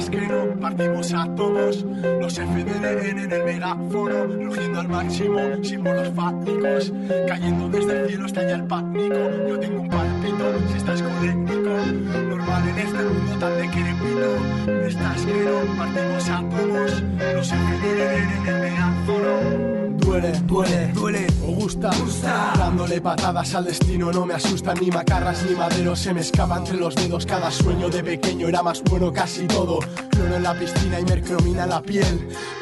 Estás que no partimos a todos los FDLN en el megáfono, rugiendo al máximo, símbolos fácticos, cayendo desde el cielo hasta allá el pánico. Patadas al destino, no me asustan ni macarras ni maderos. Se me escapa entre los dedos. Cada sueño de pequeño era más bueno casi todo. Cloro en la piscina y mercromina la piel.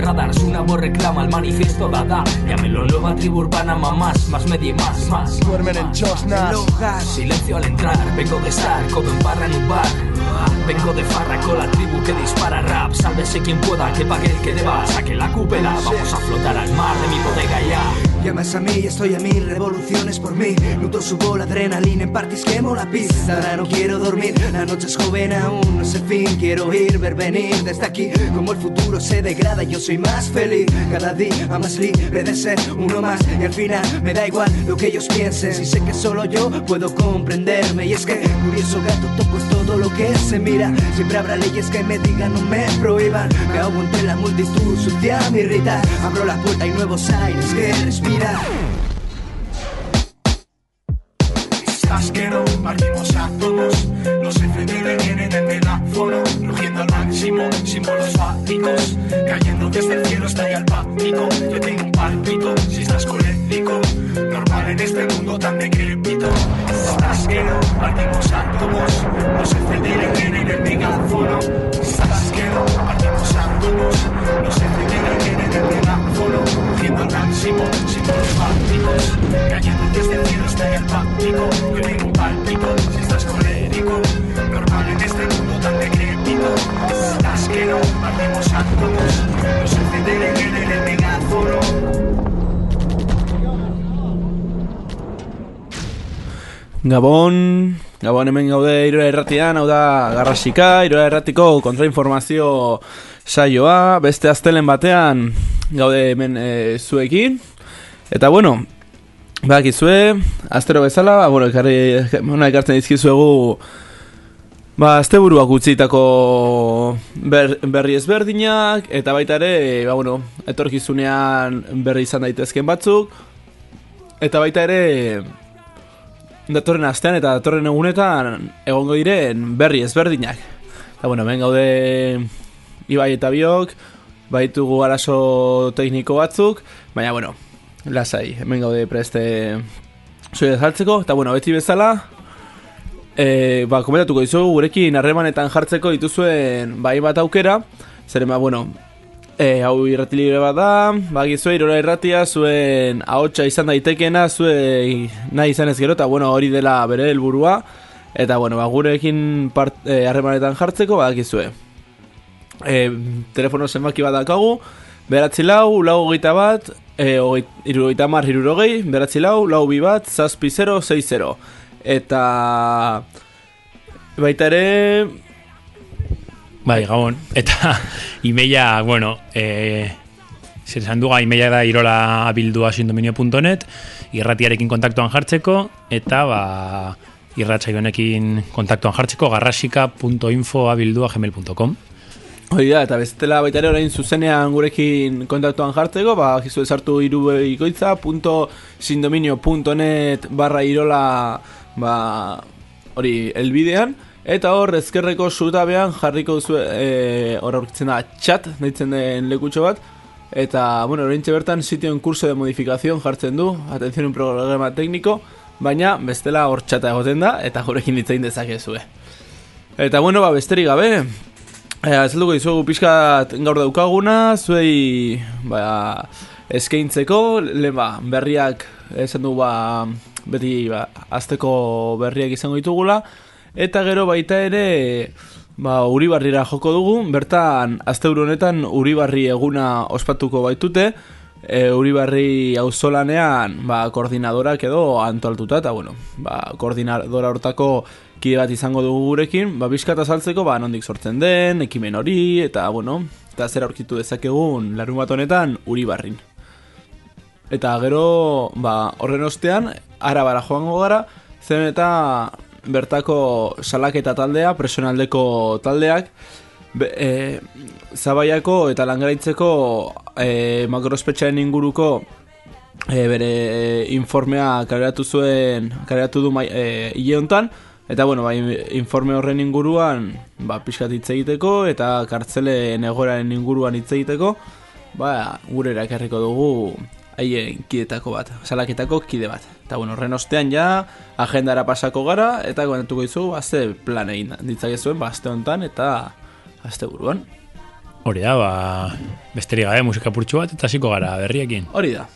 radars, una voz reclama el manifiesto dada, llámelo nueva tribu urbana, mamás, más media y más, más. Duermen en chosnas. Silencio al entrar, vengo de estar, codo en barra en un bar. Vengo de farra con la tribu que dispara rap Sálvese quien pueda, que pague el que deba Saque la cúpula, vamos a flotar al mar de mi bodega ya Llamas a mí y estoy a mil revoluciones por mí. Luto subo la adrenalina en parties quemo la pista. Ahora no quiero dormir, la noche es joven aún, no es el fin. Quiero ir, ver venir desde aquí. Como el futuro se degrada, yo soy más feliz. Cada día más libre de ser uno más. Y al final me da igual lo que ellos piensen. Si sé que solo yo puedo comprenderme. Y es que, curioso gato, toco todo lo que se mira. Siempre habrá leyes que me digan, no me prohíban. Me ahogo entre la multitud, sucia me irrita. Abro la puerta y nuevos aires que respirar. Estás que no. Partimos a todos. Los FDL vienen el megáfono rugiendo al máximo símbolos fálicos cayendo desde el cielo hasta allá el pánico yo tengo un palpito si estás colérico normal en este mundo tan decrépito. Estás que no. Partimos a todos. Los FDL vienen el megáfono. Estás que no. Partimos a todos. Los FDL vienen el megáfono rugiendo al máximo símbolos fálicos cayendo desde el cielo allá el pánico yo tengo un palpito si estás colérico normal en este mundo tan decrépito. Estás que no partimos a todos los FDL vienen el megáfono. Gabon, Gabon hemen gaude iroa erratian, hau da garrasika, iroa erratiko kontrainformazio saioa, beste astelen batean gaude hemen e, zuekin. Eta bueno, bakizue, astero bezala, ba, bueno, ekarri, bueno, ekartzen dizkizuegu ba, azte buruak utzitako ber, berri ezberdinak, eta baita ere, ba, bueno, etorkizunean berri izan daitezken batzuk, eta baita ere, datorren astean eta datorren egunetan egongo diren berri ezberdinak. Eta bueno, hemen gaude Ibai eta Biok, baitugu arazo tekniko batzuk, baina bueno, lasai, hemen gaude preste soide jartzeko, eta bueno, beti bezala, e, ba, komentatuko dizugu gurekin harremanetan jartzeko dituzuen bai bat aukera, zer ba, bueno, E, hau irrati libre bat da, bagizue irora irratia, zuen ahotsa izan daitekena, zue nahi izan ez gero, eta bueno, hori dela bere helburua eta bueno, ba, gurekin part, e, harremanetan jartzeko, bagizue. E, telefono zenbaki bat dakagu, beratzi lau, lau hogeita bat, e, irurogeita mar, irurogei, beratzi lau, lau bi bat, zazpi 0, 6 0. Eta baita ere, Bai, gabon. Eta imeia, bueno, e, zer esan duga, imeia da irola abildua sindominio.net, irratiarekin kontaktuan jartzeko, eta ba, irratsaionekin kontaktuan jartzeko, garrasika.info abildua gmail.com. Hoi da, eta bestela baita ere orain zuzenean gurekin kontaktuan jartzeko, ba, gizu esartu irubeikoitza, punto sindominio punto net barra irola, ba, hori, elbidean, eta hor ezkerreko zutabean jarriko duzu, e, hor aurkitzen da, txat, deitzen den lekutxo bat, eta, bueno, orain bertan sitio en curso de modificación jartzen du, atención un programa técnico, baina bestela hor txata egoten da, eta gurekin ditzein dezakezue. Eta bueno, ba, besterik gabe, Azelduko izugu pixkat gaur daukaguna, zuei ba, eskaintzeko, lehen ba, berriak esan du ba, beti ba, azteko berriak izango ditugula, eta gero baita ere ba, Uribarrira joko dugu, bertan azte honetan Uribarri eguna ospatuko baitute, e, Uribarri auzolanean ba, koordinadorak edo antoltuta, eta bueno, ba, koordinadora hortako kide bat izango dugu gurekin, ba, bizkata saltzeko, ba, nondik sortzen den, ekimen hori, eta, bueno, eta zer aurkitu dezakegun larun bat honetan, uri barrin. Eta gero, ba, horren ostean, arabara joango gara, zen eta bertako salaketa taldea, presionaldeko taldeak, be, e, zabaiako eta langaraitzeko e, makrospetxaren inguruko e, bere informea kareratu zuen, kareratu du mai, e, hile honetan, Eta bueno, bai, informe horren inguruan, ba, pixkat hitz egiteko eta kartzelen egoraren inguruan hitz egiteko, ba, gure erakarriko dugu haien kidetako bat, salaketako kide bat. Eta bueno, horren ostean ja, agendara pasako gara, eta guanatuko izu, azte plan egin ditzakezuen, ba, azte honetan eta azte buruan. Hori da, ba, besterik gabe musika purtsu bat, eta hasiko gara berriekin. Hori da.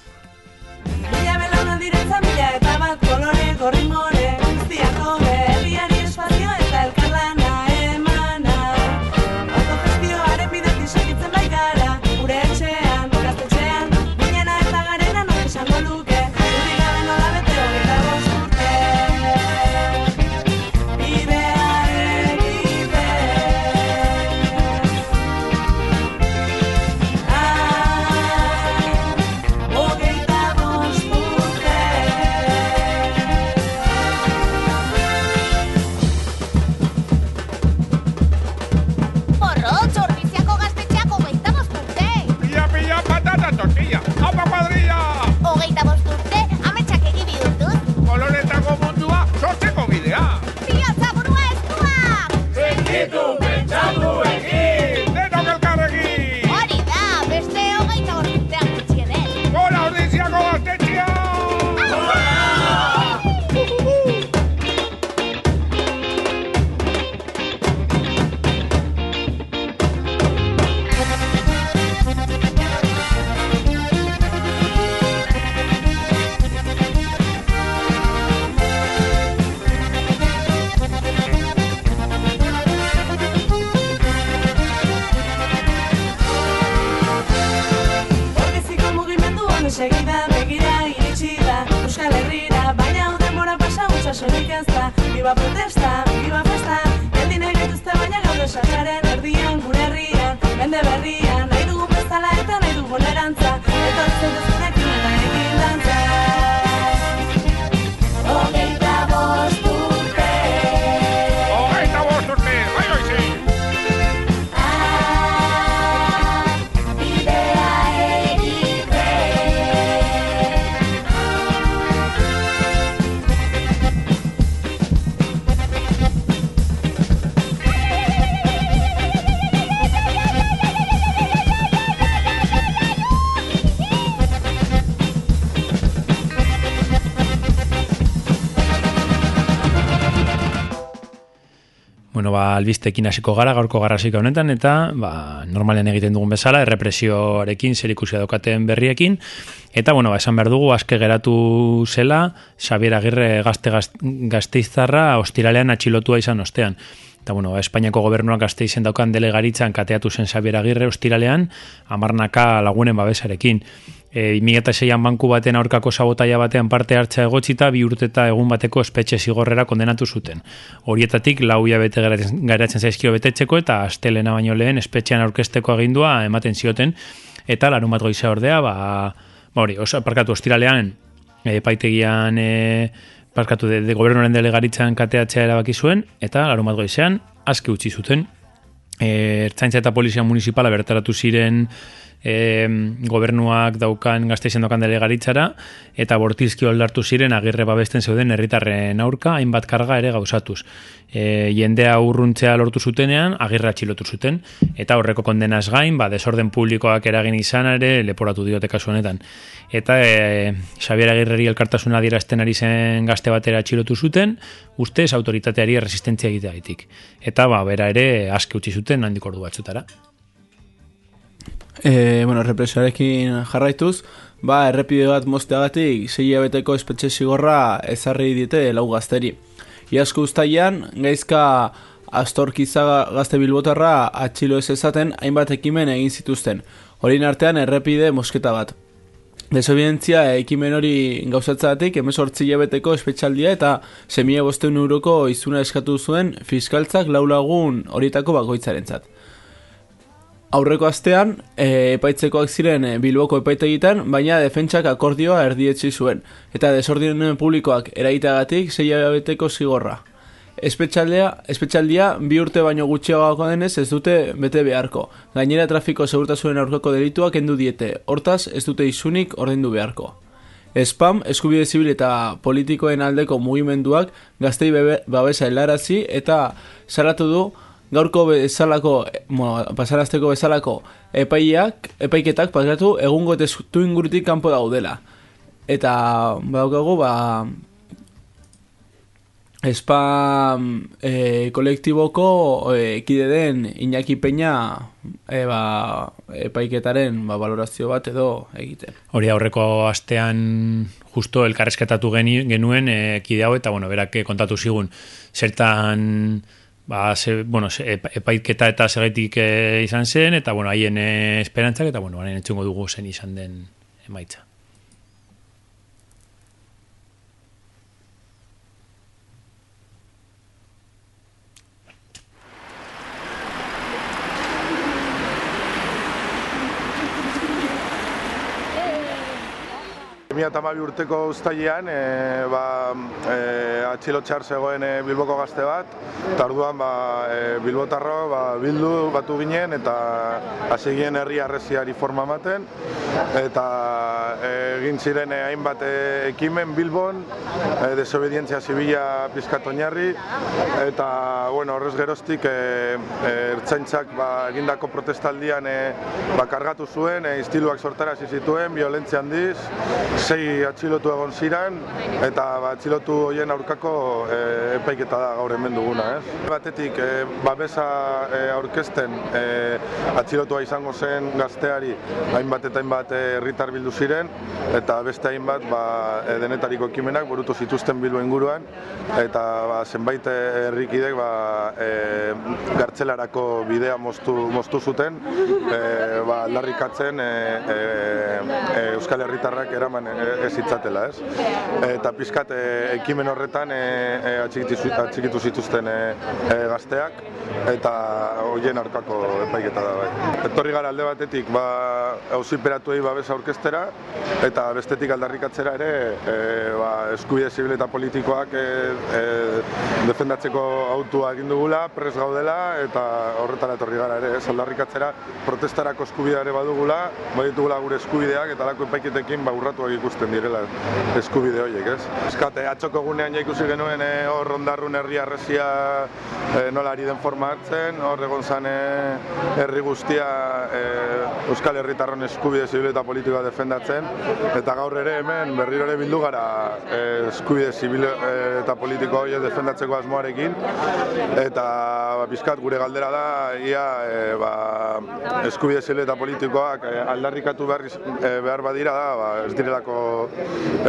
Albistekin hasiko gara, gaurko garrasika honetan, eta ba, normalen egiten dugun bezala, errepresioarekin, zer ikusia daukaten berriekin, eta, bueno, ba, esan behar dugu, aske geratu zela, Xabier Agirre gazte gaz- gazteiztarra ostiralean atxilotua izan ostean. Eta, bueno, ba, Espainiako gobernuak gazteizen daukan delegaritzan kateatu zen Xabier Agirre ostiralean, amarnaka lagunen babesarekin. E, 2006an banku baten aurkako sabotaia batean parte hartza egotxita bi urteta egun bateko espetxe zigorrera kondenatu zuten. Horietatik lau bete garatzen zaizkio betetzeko eta astelena baino lehen espetxean aurkesteko agindua ematen zioten eta larun bat goiza ordea, ba, ba hori, osa, parkatu ostiralean e, paitegian e, parkatu de, de gobernuaren delegaritzan kateatzea erabaki zuen eta larun bat goizean aske utzi zuten e, Ertzaintza eta Polizia Municipala bertaratu ziren e, gobernuak daukan gazteizen daukan delegaritzara eta bortizki oldartu ziren agirre babesten zeuden herritarren aurka hainbat karga ere gauzatuz. E, jendea urruntzea lortu zutenean agirre atxilotu zuten eta horreko kondenaz gain, ba, desorden publikoak eragin izan ere leporatu diote kasu honetan. Eta e, Xabier Agirreri elkartasuna dierazten ari zen gazte batera atxilotu zuten, ustez autoritateari resistentzia egiteagatik. Eta ba, bera ere aske utzi zuten handik ordu batzutara. E, bueno, represioarekin jarraituz, ba, errepide bat mozteagatik sei abeteko espetxe zigorra ezarri diete lau gazteri. Iazko ustaian, gaizka astorkiza gazte bilbotarra atxilo ez ezaten hainbat ekimen egin zituzten. Horien artean errepide mosketa bat. Desobedientzia ekimen hori gauzatzatik emezortzi jabeteko espetxaldia eta semia bosteun euroko izuna eskatu zuen fiskaltzak laulagun horietako bakoitzarentzat. Aurreko astean, e, epaitzekoak ziren e, Bilboko epaitegietan, baina defentsak akordioa erdietzi zuen, eta desordinen publikoak eragiteagatik sei beteko zigorra. Espetxaldea, espetxaldia bi urte baino gutxiagoako denez ez dute bete beharko. Gainera trafiko segurtasunen aurkako delituak endu diete, hortaz ez dute isunik ordaindu beharko. Spam, eskubide zibil eta politikoen aldeko mugimenduak gaztei babesa helarazi eta salatu du gaurko bezalako, bueno, pasarazteko bezalako epaiak, epaiketak pasatu egungo testu ingurutik kanpo daudela. Eta badaukagu, ba, Spam e, kolektiboko e, kide den Iñaki Peña e, ba, epaiketaren ba, valorazio bat edo egiten. Hori aurreko astean justo elkarrezketatu genuen e, kide hau eta bueno, berak kontatu zigun zertan ba, ze, bueno, ze, epa- epaiketa eta segetik e, izan zen eta bueno, haien e, esperantzak eta bueno, haien entzungo dugu zen izan den emaitza. Mila eta urteko ustailean, e, ba, e, atxilotxar zegoen e, Bilboko gazte bat, eta orduan ba, e, Bilbotarro ba, bildu batu ginen eta hasi ginen herri arreziari forma ematen, eta egin ziren hainbat ekimen Bilbon, e, desobedientzia zibila pizkat oinarri, eta bueno, horrez geroztik e, e, ertzaintzak ba, egindako protestaldian e, ba, kargatu zuen, e, istiluak sortarazi zituen, violentzia handiz, sei atxilotu egon ziren, eta ba, atxilotu hoien aurkako e, epaiketa da gaur hemen duguna, ez? Batetik, e, babesa e, aurkezten e, atxilotua izango zen gazteari hainbat eta hainbat herritar bildu ziren, eta beste hainbat ba, denetariko ekimenak burutu zituzten bilbo inguruan, eta ba, zenbait herrikidek ba, e, gartzelarako bidea moztu, moztu zuten, e, ba, aldarrikatzen e, e, Euskal Herritarrak eraman ez hitzatela, ez? Eta pizkat e, ekimen horretan e, e, atxikitu, atxikitu zituzten e, e, gazteak eta hoien aurkako epaiketa da bai. Etorri gara alde batetik ba auziperatuei babesa aurkeztera eta bestetik aldarrikatzera ere e, ba, eskubide zibil eta politikoak e, e, defendatzeko autua egin dugula, pres gaudela eta horretara etorri gara ere, ez aldarrikatzera protestarako eskubidea ere badugula, baditugula gure eskubideak eta alako epaiketekin ba urratuak ikusten direla eskubide horiek, ez? Eskate, atxoko gunean ikusi genuen e, hor ondarrun herri arresia e, nola ari den forma hartzen, hor egon zan e, herri guztia e, Euskal Herritarron eskubide zibil eta politikoa defendatzen, eta gaur ere hemen berriro ere bildu gara e, eskubide zibil eta politiko horiek defendatzeko asmoarekin, eta ba, pizkat gure galdera da, ia e, ba, eskubide zibil eta politikoak aldarrikatu behar, behar badira da, ba, ez direlako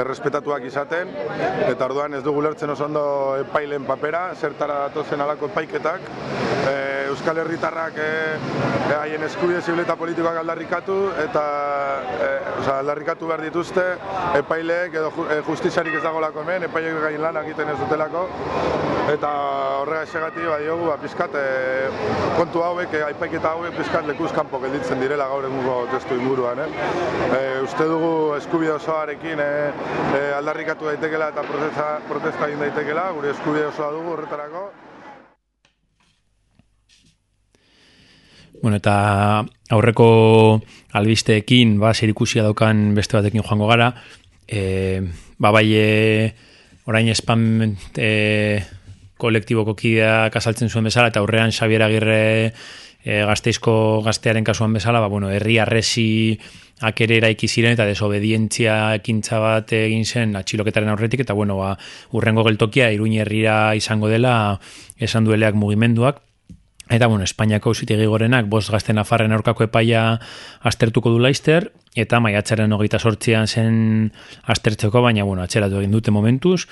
errespetatuak izaten, eta orduan ez dugu lertzen oso ondo epailen papera, zertara datozen alako epaiketak, e, Euskal Herritarrak e, e, haien eskubide zibil eta politikoak aldarrikatu, eta e, oza, aldarrikatu behar dituzte epaileek edo ju, e, justiziarik ez dagolako hemen, epaileek gain lan egiten ez dutelako, eta horrega esegati badiogu, ba, pizkat, e, kontu hauek, e, epaiketa hauek pizkat lekuz kanpo gelditzen direla gaur egungo testu inguruan, eh? E, uste dugu eskubide osoarekin e, e, aldarrikatu daitekela eta protesta, protesta egin daitekela, gure eskubide osoa dugu horretarako. Bueno, eta aurreko albisteekin, ba, zerikusia daukan beste batekin joango gara, e, ba, bai, e, orain spam e, kolektiboko kideak azaltzen zuen bezala, eta aurrean Xabier Agirre e, gazteizko gaztearen kasuan bezala, ba, bueno, herri arresi akere eraiki ziren eta desobedientzia ekintza bat egin zen atxiloketaren aurretik eta bueno, ba, urrengo geltokia iruin herrira izango dela esan dueleak mugimenduak Eta, bueno, Espainiako ausitegi gorenak, bost gazte nafarren aurkako epaia astertuko du laizter, eta maiatxaren hogeita sortzian zen astertzeko, baina, bueno, atxeratu egin dute momentuz,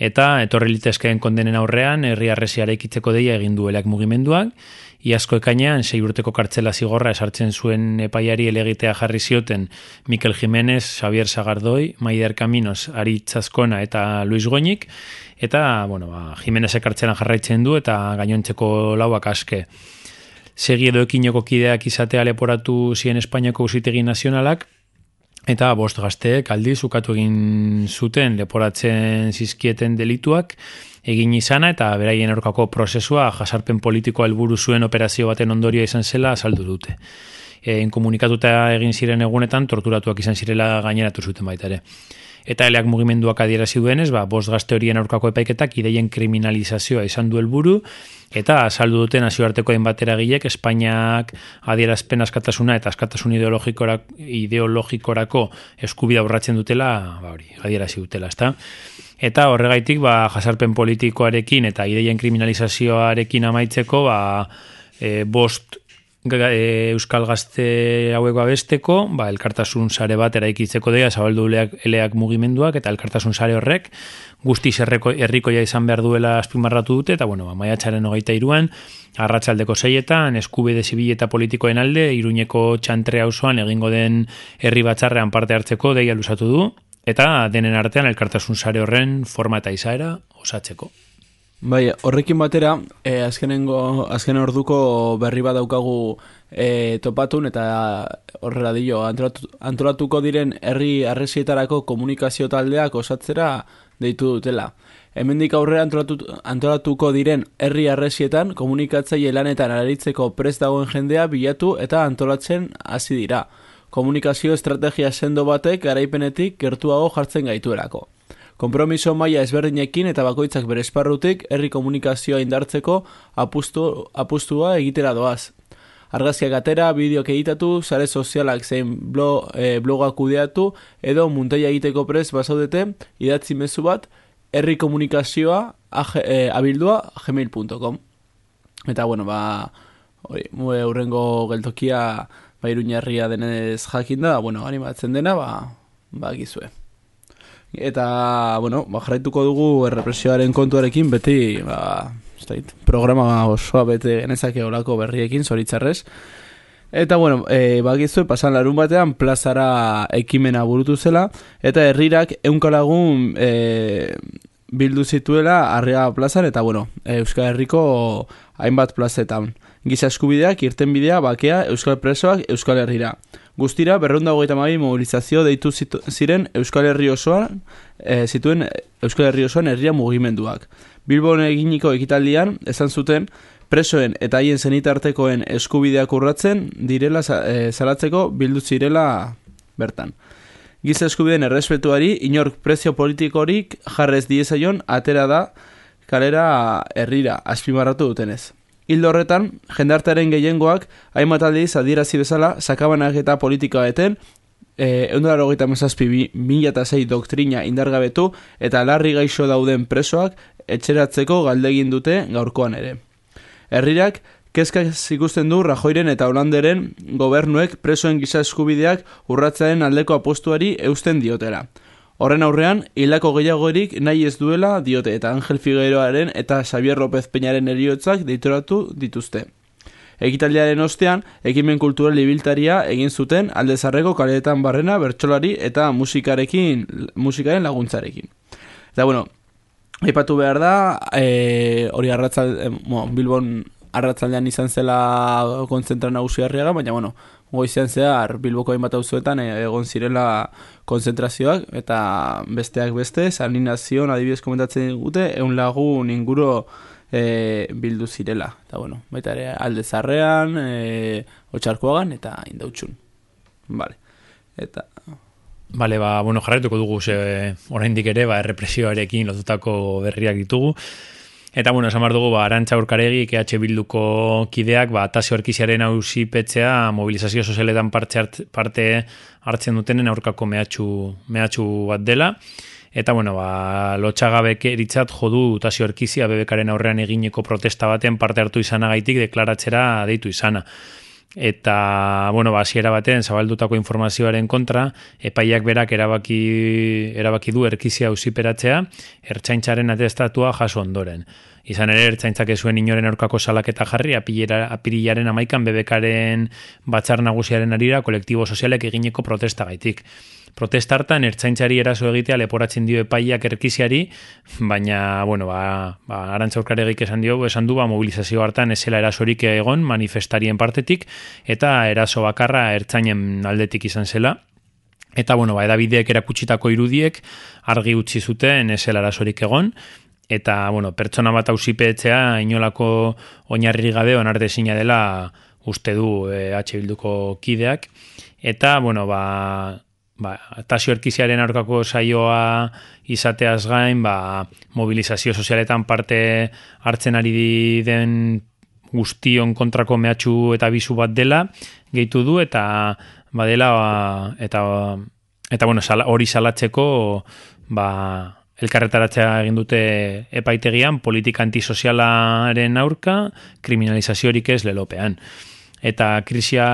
eta etorri litezkeen kondenen aurrean, herri arresiare ikitzeko deia egin dueleak mugimenduak, Iazko ekainean, sei urteko kartzela zigorra esartzen zuen epaiari elegitea jarri zioten Mikel Jiménez, Xavier Sagardoi, Maider Caminos, Ari Txaskona eta Luis Goñik, eta, bueno, ba, Jimenez ekartzelan jarraitzen du eta gainontzeko lauak aske. Segi edo ekinoko kideak izatea leporatu ziren Espainiako usitegi nazionalak, eta bost gazteek aldi zukatu egin zuten leporatzen zizkieten delituak, egin izana eta beraien aurkako prozesua jasarpen politikoa helburu zuen operazio baten ondoria izan zela azaldu dute. E, inkomunikatuta egin ziren egunetan torturatuak izan zirela gaineratu zuten baita ere eta eleak mugimenduak adierazi duenez, ba, bost gazte horien aurkako epaiketak ideien kriminalizazioa izan du helburu eta azaldu duten nazioarteko batera gilek, Espainiak adierazpen askatasuna eta askatasun ideologikorako, ideologikorako eskubida urratzen dutela, ba, hori, adierazi dutela, ezta? Eta horregaitik, ba, jasarpen politikoarekin eta ideien kriminalizazioarekin amaitzeko, ba, e, bost e, Euskal Gazte hauek babesteko, ba, elkartasun sare bat eraikitzeko dea, zabaldu eleak mugimenduak, eta elkartasun sare horrek, guzti zerreko herrikoia izan behar duela azpimarratu dute, eta bueno, ba, maiatxaren hogeita iruan, arratsaldeko zeietan, eskubide zibil eta politikoen alde, iruñeko txantre hauzoan egingo den herri batzarrean parte hartzeko deia lusatu du, eta denen artean elkartasun sare horren forma eta izaera osatzeko. Bai, horrekin batera, e, azkenengo, azken orduko berri bat daukagu e, topatun eta horrela dio, antolatu, antolatuko diren herri arresietarako komunikazio taldeak osatzera deitu dutela. Hemendik aurrera antolatu, antolatuko diren herri arresietan komunikatzaile lanetan aritzeko prest dagoen jendea bilatu eta antolatzen hasi dira. Komunikazio estrategia sendo batek garaipenetik gertuago jartzen gaituerako. Kompromiso maila ezberdinekin eta bakoitzak bere esparrutik herri komunikazioa indartzeko apustu, apustua egitera doaz. Argazkiak atera, bideok egitatu, sare sozialak zein blog, e, blogak kudeatu edo muntaia egiteko prez basaudete idatzi mezu bat herri komunikazioa e, abildua gmail.com Eta bueno, ba, hori, urrengo geltokia ba, iruñarria denez jakinda, bueno, animatzen dena, ba, ba, gizue. Eta, bueno, ba, jarraituko dugu errepresioaren kontuarekin, beti, ba, zait, programa osoa bete genezake olako berriekin, zoritzarrez. Eta, bueno, e, bagizue, pasan larun batean, plazara ekimena burutu zela, eta herrirak eunkalagun e, bildu zituela arrea plazan, eta, bueno, Euskal Herriko hainbat plazetan. Giza eskubideak, irten bidea, bakea, Euskal Presoak, Euskal Herrira. Guztira, berrunda hogeita mabi mobilizazio deitu ziren Euskal Herri osoan, e, zituen Euskal Herri osoan herria mugimenduak. Bilbon eginiko ekitaldian, esan zuten, presoen eta haien zenitartekoen eskubideak urratzen direla e, zalatzeko bildu zirela bertan. Giza eskubideen errespetuari, inork prezio politikorik jarrez diezaion atera da kalera herrira, azpimarratu dutenez. Hildo horretan, jendartearen gehiengoak, hainbat aldiz adirazi bezala, sakabanak eta politika eten, e, eundara hogeita eta zei doktrina indargabetu eta larri gaixo dauden presoak etxeratzeko galdegin dute gaurkoan ere. Herrirak, kezkak ikusten du Rajoiren eta Holanderen gobernuek presoen giza eskubideak urratzaren aldeko apostuari eusten diotera. Horren aurrean, hilako gehiagorik nahi ez duela diote eta Angel Figueroaren eta Xavier López Peñaren eriotzak deitoratu dituzte. Ekitaldiaren ostean, ekimen kultural ibiltaria egin zuten aldezarreko kaletan barrena bertsolari eta musikarekin, musikaren laguntzarekin. Eta bueno, ipatu behar da, e, hori arratzal, e, Bilbon arratzaldean izan zela kontzentra nagusi baina bueno, goizean zehar Bilboko hainbat auzuetan e, egon zirela konzentrazioak eta besteak beste, San Ignazion adibidez komentatzen dute, eun lagun inguru e, bildu zirela. Eta bueno, baita ere alde zarrean, e, otxarkoagan eta indautxun. Vale. Eta... Bale, ba, bueno, jarraituko dugu ze oraindik ere, ba, errepresioarekin lotutako berriak ditugu. Eta, bueno, esan dugu, ba, Arantxa Urkaregi, EH Bilduko kideak, ba, Tasio Erkiziaren ausipetzea, mobilizazio sozialetan parte, parte hartzen dutenen aurkako mehatxu, mehatxu bat dela. Eta, bueno, ba, lotxagabek eritzat jodu Tasio Erkizia bebekaren aurrean egineko protesta baten parte hartu izanagaitik deklaratzera deitu izana eta bueno, ba hasiera baten zabaldutako informazioaren kontra epaiak berak erabaki erabaki du erkizia ausiperatzea ertzaintzaren atestatua jaso ondoren. Izan ere ertzaintzak zuen inoren aurkako salaketa jarri apilera apirilaren 11 bebekaren batzar nagusiaren arira kolektibo sozialek egineko protesta gaitik. Protesta hartan ertzaintzari eraso egitea leporatzen dio epaiak erkiziari, baina, bueno, ba, ba arantzaurkaregik esan dio, esan du, ba, mobilizazio hartan ezela erasorik egon manifestarien partetik, eta eraso bakarra ertzainen aldetik izan zela. Eta, bueno, ba, edabideek erakutsitako irudiek argi utzi zuten ezela erasorik egon, eta, bueno, pertsona bat ausipetzea inolako oinarri gabe onarte zina dela uste du e, H bilduko kideak. Eta, bueno, ba, ba, tasio erkiziaren aurkako saioa izateaz gain, ba, mobilizazio sozialetan parte hartzen ari den guztion kontrako mehatxu eta bizu bat dela, gehitu du, eta badela, ba, eta, eta bueno, hori salatzeko, ba, elkarretaratzea egin dute epaitegian, politika antisozialaren aurka, kriminalizaziorik ez lelopean. Eta krisia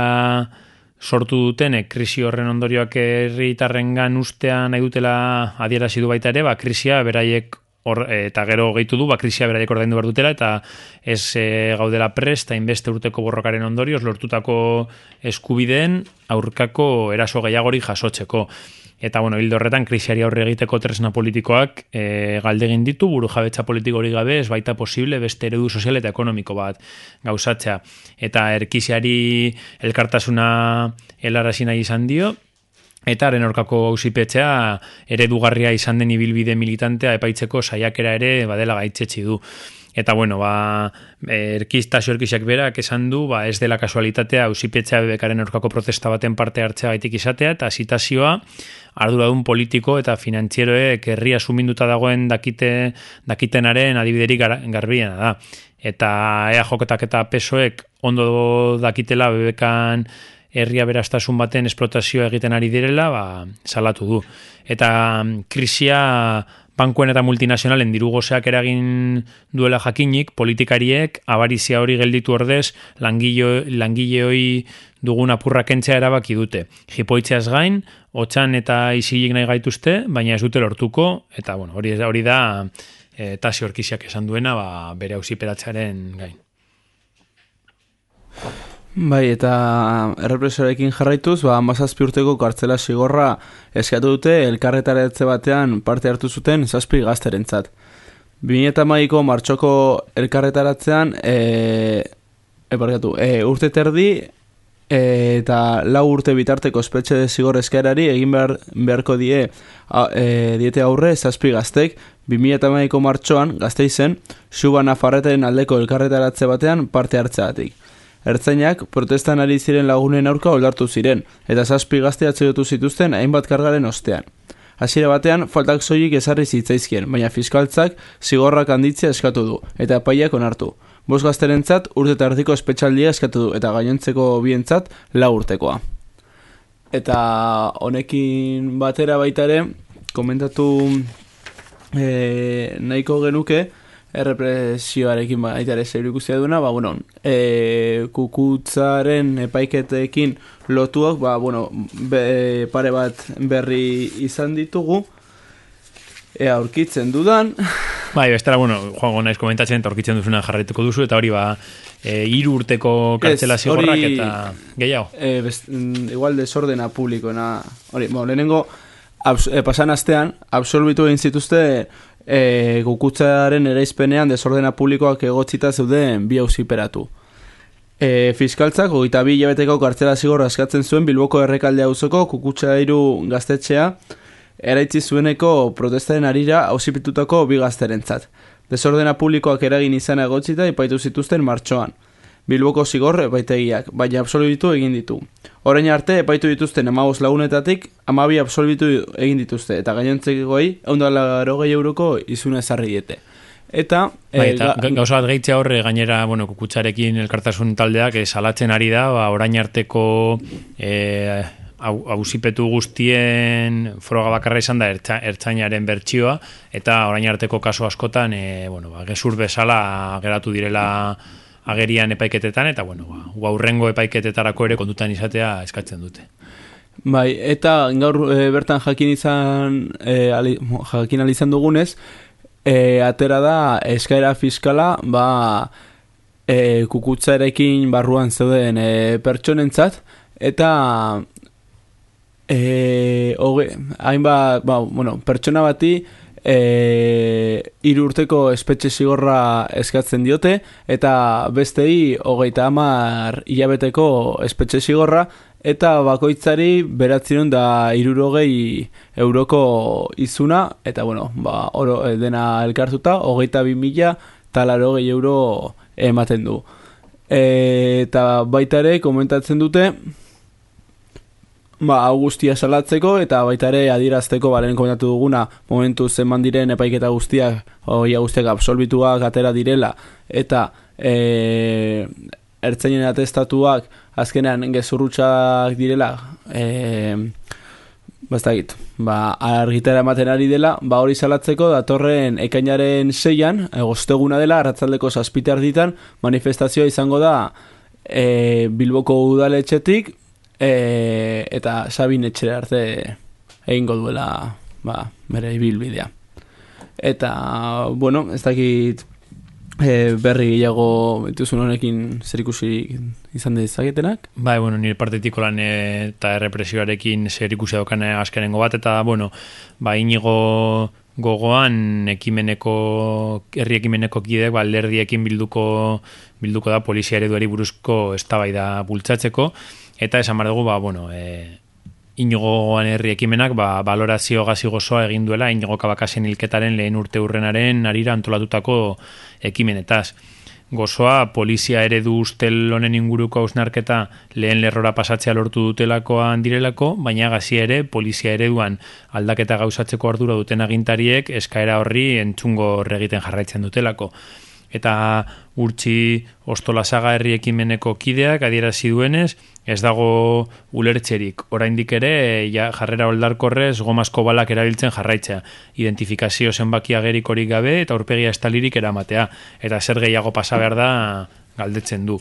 sortu duten krisi horren ondorioak herritarrengan ustean nahi dutela adierazi du baita ere, ba krisia beraiek Or, eta gero gehitu du, ba, krisia beraiek ordaindu behar dutela, eta ez e, gaudela presta inbeste urteko borrokaren ondorioz, lortutako eskubideen aurkako eraso gehiagori jasotzeko. Eta, bueno, hildo horretan, krisiari aurre egiteko tresna politikoak e, galdegin ditu, buru jabetza politiko gabe, ez baita posible beste eredu sozial eta ekonomiko bat gauzatzea. Eta erkiziari elkartasuna helarazina izan dio, eta haren aurkako ausipetzea eredugarria izan den ibilbide militantea epaitzeko saiakera ere badela gaitzetsi du. Eta bueno, ba, erkista xorkizak berak esan du, ba, ez dela kasualitatea ausipetzea bebekaren aurkako protesta baten parte hartzea gaitik izatea, eta zitazioa arduradun politiko eta finantzieroek herria suminduta dagoen dakite, dakitenaren adibiderik gar, garbiena da. Eta ea joketak eta pesoek ondo dakitela bebekan herria berastasun baten esplotazioa egiten ari direla, ba, salatu du. Eta krisia bankuen eta multinazionalen dirugoseak eragin duela jakinik, politikariek abarizia hori gelditu ordez langile, langile hori dugun apurra kentzea erabaki dute. Jipoitzeaz gain, otxan eta isilik nahi gaituzte, baina ez dute lortuko, eta bueno, hori, hori da e, tasi orkiziak esan duena ba, bere hausiperatzearen gain. Bai, eta errepresorekin jarraituz, ba, amazazpi urteko kartzela sigorra eskatu dute elkarretaretze batean parte hartu zuten zazpi gazterentzat. 2008ko martxoko elkarretaratzean e, ebarkatu, e, urte terdi e, eta lau urte bitarteko espetxe de zigor eskerari egin behar, beharko die a, e, diete aurre zazpi gaztek 2008ko martxoan gazte izen suba nafarretaren aldeko elkarretaratze batean parte hartzeatik. Ertzainak protestan ari ziren lagunen aurka oldartu ziren, eta zazpi gazte atzerotu zituzten hainbat kargaren ostean. Hasiera batean, faltak soilik ezarri zitzaizkien, baina fiskaltzak zigorrak handitzea eskatu du, eta epaiak onartu. Bos gazterentzat urte eta ardiko espetxaldia eskatu du, eta gainontzeko bientzat lau urtekoa. Eta honekin batera baitare, komentatu e, nahiko genuke, errepresioarekin baita ere zer ikusia duna, ba, bueno, e, kukutzaren epaiketekin lotuak, ba, bueno, be, pare bat berri izan ditugu, ea aurkitzen dudan. Bai, bestera, bueno, joango naiz komentatzen, eta aurkitzen duzuna jarraituko duzu, eta hori ba, e, iru urteko kartzela zigorrak eta gehiago. E, best, mm, igual desordena publikoena, hori, bueno, lehenengo, abs, e, pasan astean, absolbitu egin zituzte e, gukutzaren eraizpenean desordena publikoak egotzita zeuden bi hausiperatu. E, fiskaltzak, hogeita bi hilabeteko kartzela zigorra eskatzen zuen Bilboko errekaldea auzoko kukutsa iru gaztetxea eraitzi zueneko protestaren arira hausipitutako bi gazterentzat. Desordena publikoak eragin izan egotzita epaitu zituzten martxoan. Bilboko zigor epaitegiak, baina absolbitu egin ditu. Orain arte epaitu dituzten amabos lagunetatik, amabi absolbitu egin dituzte, eta gainontzekoei, eundala gehi euroko izuna ezarri diete. Eta, Bai, eh, eta ga- ga- gauza bat gehitzea horre gainera, bueno, kukutxarekin elkartasun taldeak eh, salatzen ari da, ba, orain arteko eh, hau- hausipetu guztien froga bakarra izan da ertza, ertzainaren bertsioa, eta orain arteko kaso askotan, eh, bueno, ba, gezur bezala geratu direla agerian epaiketetan, eta bueno, ba, aurrengo epaiketetarako ere kondutan izatea eskatzen dute. Bai, eta gaur e, bertan jakin izan e, ali, jakin ali izan dugunez, e, atera da eskaera fiskala, ba e, kukutzarekin barruan zeuden e, pertsonentzat eta e, hainbat, ba, bueno, pertsona bati e, hiru urteko espetxe zigorra eskatzen diote eta bestei hogeita hamar hilabeteko espetxe zigorra eta bakoitzari beratzerun da irurogei euroko izuna eta bueno, ba, oro, eh, dena elkartuta hogeita bi mila talarogei euro ematen du. E, eta baita ere komentatzen dute ba, hau guztia salatzeko eta baita ere adierazteko balen komentatu duguna momentu zenban diren epaiketa guztiak hoia guztiak absolbituak atera direla. Eta e, ertzainen atestatuak azkenean gezurrutxak direla e, Bastakit, ba, argitara ematen ari dela, ba hori salatzeko datorren ekainaren seian, egosteguna dela, arratzaldeko zazpite ditan, manifestazioa izango da e, Bilboko udaletxetik, e, eta Sabin etxera arte egingo duela ba, bere ibilbidea. Eta, bueno, ez dakit e, berri gehiago dituzun honekin zer ikusi izan dezaketenak? Bai, bueno, nire partetik lan eh, eta errepresioarekin zer ikusi daukan eh, azkenengo bat, eta, bueno, ba, inigo gogoan ekimeneko, herri ekimeneko kideak, ba, alderdiekin bilduko, bilduko da polizia ereduari buruzko eztabaida bultzatzeko, eta esan behar dugu, ba, bueno, e, inigo gogoan herri ekimenak, ba, balorazio gazi gozoa egin duela, inigo kabakasen hilketaren lehen urte urrenaren arira antolatutako ekimenetaz gozoa polizia eredu ustel honen inguruko hausnarketa lehen lerrora pasatzea lortu dutelakoan direlako, baina gazi ere polizia ereduan aldaketa gauzatzeko ardura duten agintariek eskaera horri entzungo egiten jarraitzen dutelako. Eta urtsi ostolasaga herri ekimeneko kideak adierazi duenez, ez dago ulertzerik. Oraindik ere ja, jarrera oldarkorrez gomazko balak erabiltzen jarraitzea. Identifikazio zenbaki agerikorik gabe eta aurpegia estalirik eramatea. Eta zer gehiago pasa behar da galdetzen du.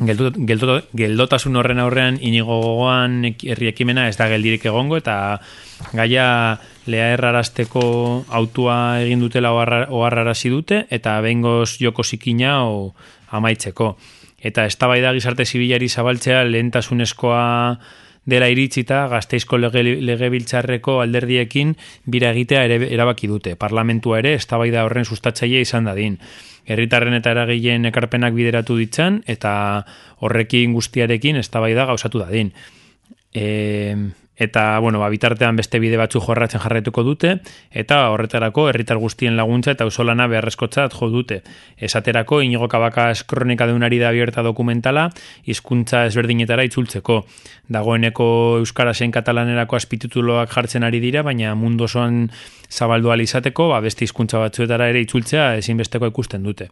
Geldo, geldo, geldotasun horren aurrean inigo gogoan herri ekimena ez da geldirik egongo eta gaia lea errarazteko autua egin dutela oharra- oharrarazi dute eta behingoz joko zikina o amaitzeko. Eta eztabaida gizarte zibilari zabaltzea lehentasunezkoa dela iritsita gazteizko lege, legebiltzarreko alderdiekin bira egitea ere erabaki dute. Parlamentua ere eztabaida horren sustatzaile izan dadin. Herritarren eta eragileen ekarpenak bideratu ditzan eta horrekin guztiarekin eztabaida gauzatu dadin. E, eta, bueno, ba, bitartean beste bide batzu jorratzen jarraituko dute, eta horretarako herritar guztien laguntza eta ausolana beharrezkotzat jo dute. Esaterako, inigo kabakas kronika de unari da abierta dokumentala, hizkuntza ezberdinetara itzultzeko. Dagoeneko euskarasen katalanerako azpitituloak jartzen ari dira, baina mundu osoan zabaldu ahal izateko, ba, beste hizkuntza batzuetara ere itzultzea ezinbesteko ikusten dute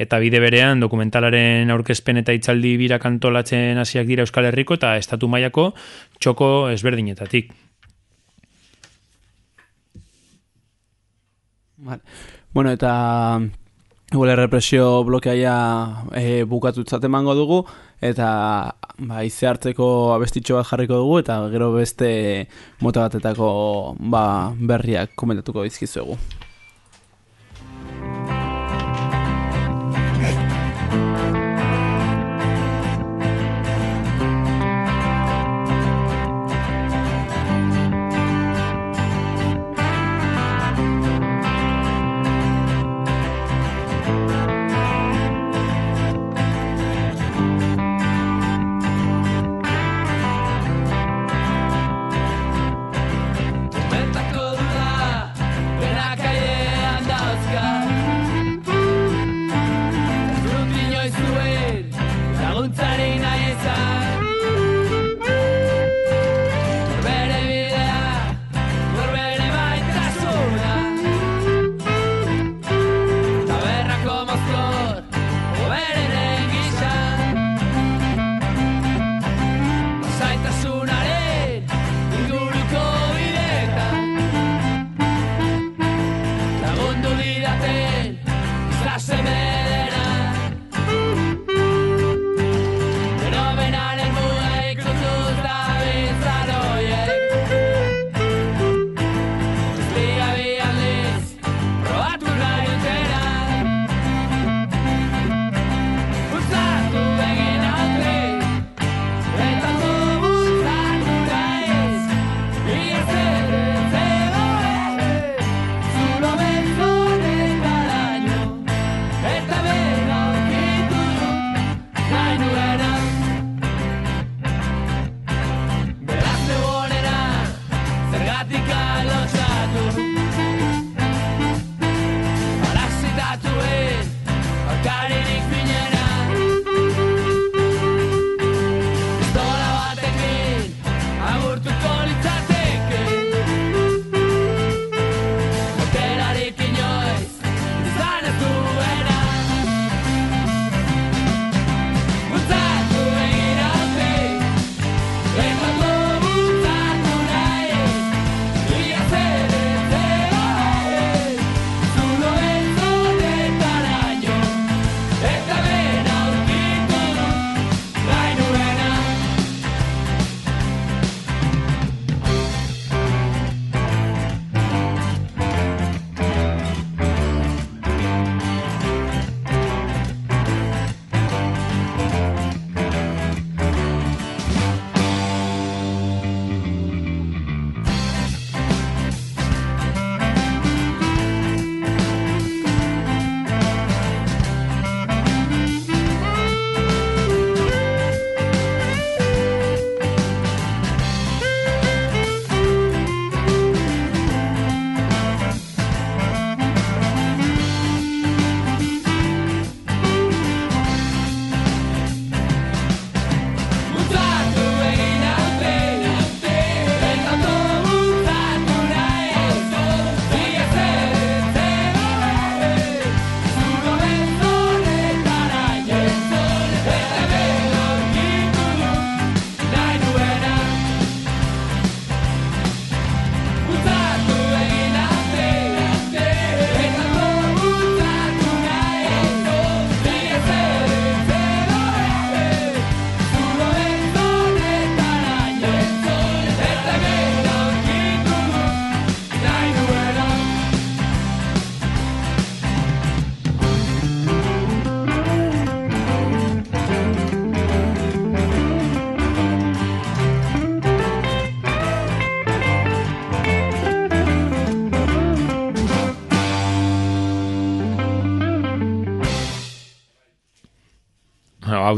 eta bide berean dokumentalaren aurkezpen eta itzaldi birak antolatzen hasiak dira Euskal Herriko eta estatu mailako txoko ezberdinetatik. Vale. Bueno, eta igual represio blokeaia e, bukatutzat emango dugu eta ba, ize hartzeko abestitxo bat jarriko dugu eta gero beste mota batetako ba, berriak komentatuko dizkizuegu.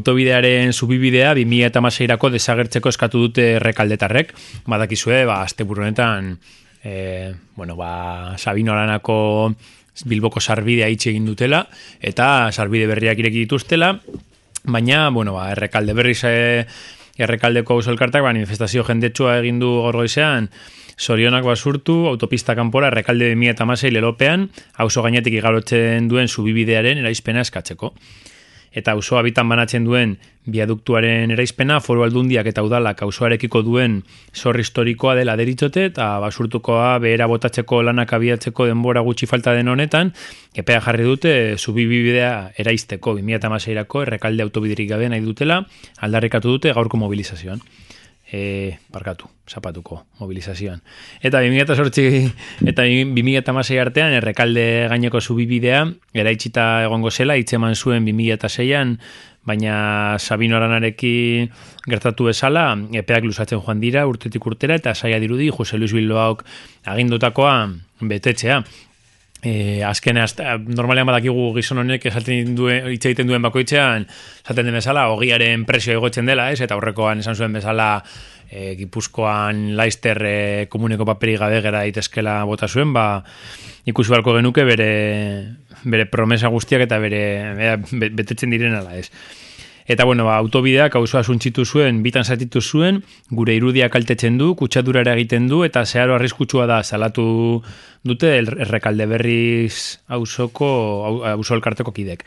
Autobidearen zubibidea 2008erako desagertzeko eskatu dute errekaldetarrek. Badakizue, ba, azte honetan, e, bueno, ba, Sabino Aranako Bilboko sarbidea itxe egin dutela, eta sarbide berriak ireki dituztela, baina, bueno, ba, errekalde berriz e, errekaldeko ausolkartak manifestazio jendetsua egin du gorgoizean, Sorionak basurtu, autopista kanpora, errekalde 2008 lelopean, auzo gainetik igarotzen duen zubibidearen eraizpena eskatzeko eta auzoa bitan banatzen duen biaduktuaren eraizpena, foru aldundiak eta udalak auzoarekiko duen zor historikoa dela deritzote, eta basurtukoa behera botatzeko lanak abiatzeko denbora gutxi falta den honetan, epea jarri dute zubibidea eraizteko 2008-erako errekalde autobiderik gabe nahi dutela, aldarrekatu dute gaurko mobilizazioan e, barkatu, zapatuko mobilizazioan. Eta 2008 eta 2008 artean errekalde gaineko zubibidea, eraitxita egongo zela, itzeman zuen 2006an, baina Sabino Aranarekin gertatu bezala, epeak luzatzen joan dira, urtetik urtera, eta saia dirudi, Jose Luis Bilbaok agindutakoa betetzea. E, azken, azta, normalean badakigu gizon honek esaten duen, hitz egiten duen bakoitzean, esaten den bezala, ogiaren presio egotzen dela, ez? eta horrekoan esan zuen bezala e, Gipuzkoan Laister e, komuneko paperi gabe gera daitezkela bota zuen, ba, ikusi balko genuke bere, bere promesa guztiak eta bere, bere betetzen diren ala, ez? Eta bueno, ba, autobideak auzoa suntzitu zuen, bitan zatitu zuen, gure irudia kaltetzen du, kutsadura egiten du, eta zeharo arriskutsua da salatu dute errekalde berriz auzoko, auzo elkarteko kidek.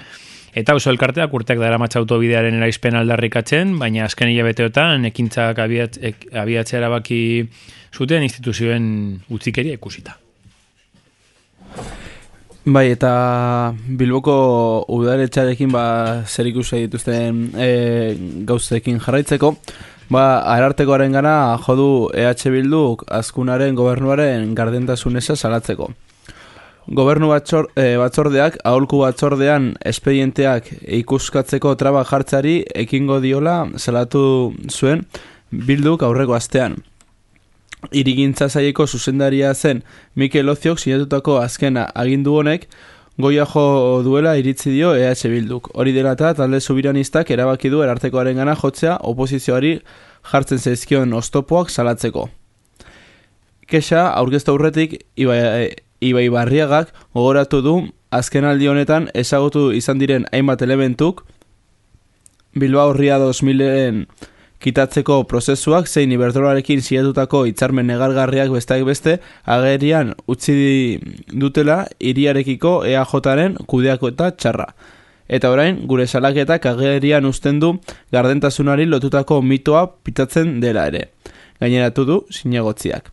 Eta auzo elkarteak urteak dara matxa autobidearen eraizpen aldarrikatzen, baina azken hilabeteotan ekintzak abiatzea erabaki zuten instituzioen utzikeria ikusita. Bai, eta Bilboko udaletxarekin ba, zer ikusi dituzten e, gauzekin jarraitzeko, ba, arartekoaren gana jodu EH Bilduk azkunaren gobernuaren gardentasun eza salatzeko. Gobernu batzor, e, batzordeak, aholku batzordean espedienteak ikuskatzeko traba jartzari ekingo diola salatu zuen Bilduk aurreko astean irigintza zaieko zuzendaria zen Mikel Oziok sinatutako azkena agindu honek goia jo duela iritzi dio EH Bilduk. Hori dela eta talde subiranistak erabaki du erartekoaren gana jotzea oposizioari jartzen zaizkion ostopoak salatzeko. Kexa, aurkezta urretik, Ibai, Ibai Barriagak gogoratu du azken aldi honetan ezagutu izan diren hainbat elementuk Bilbao Ria 2000-en kitatzeko prozesuak zein iberdrolarekin zietutako hitzarmen negargarriak besteak beste agerian utzi dutela iriarekiko EAJaren kudeako eta txarra. Eta orain, gure salaketak agerian uzten du gardentasunari lotutako mitoa pitatzen dela ere. Gaineratu du zinegotziak.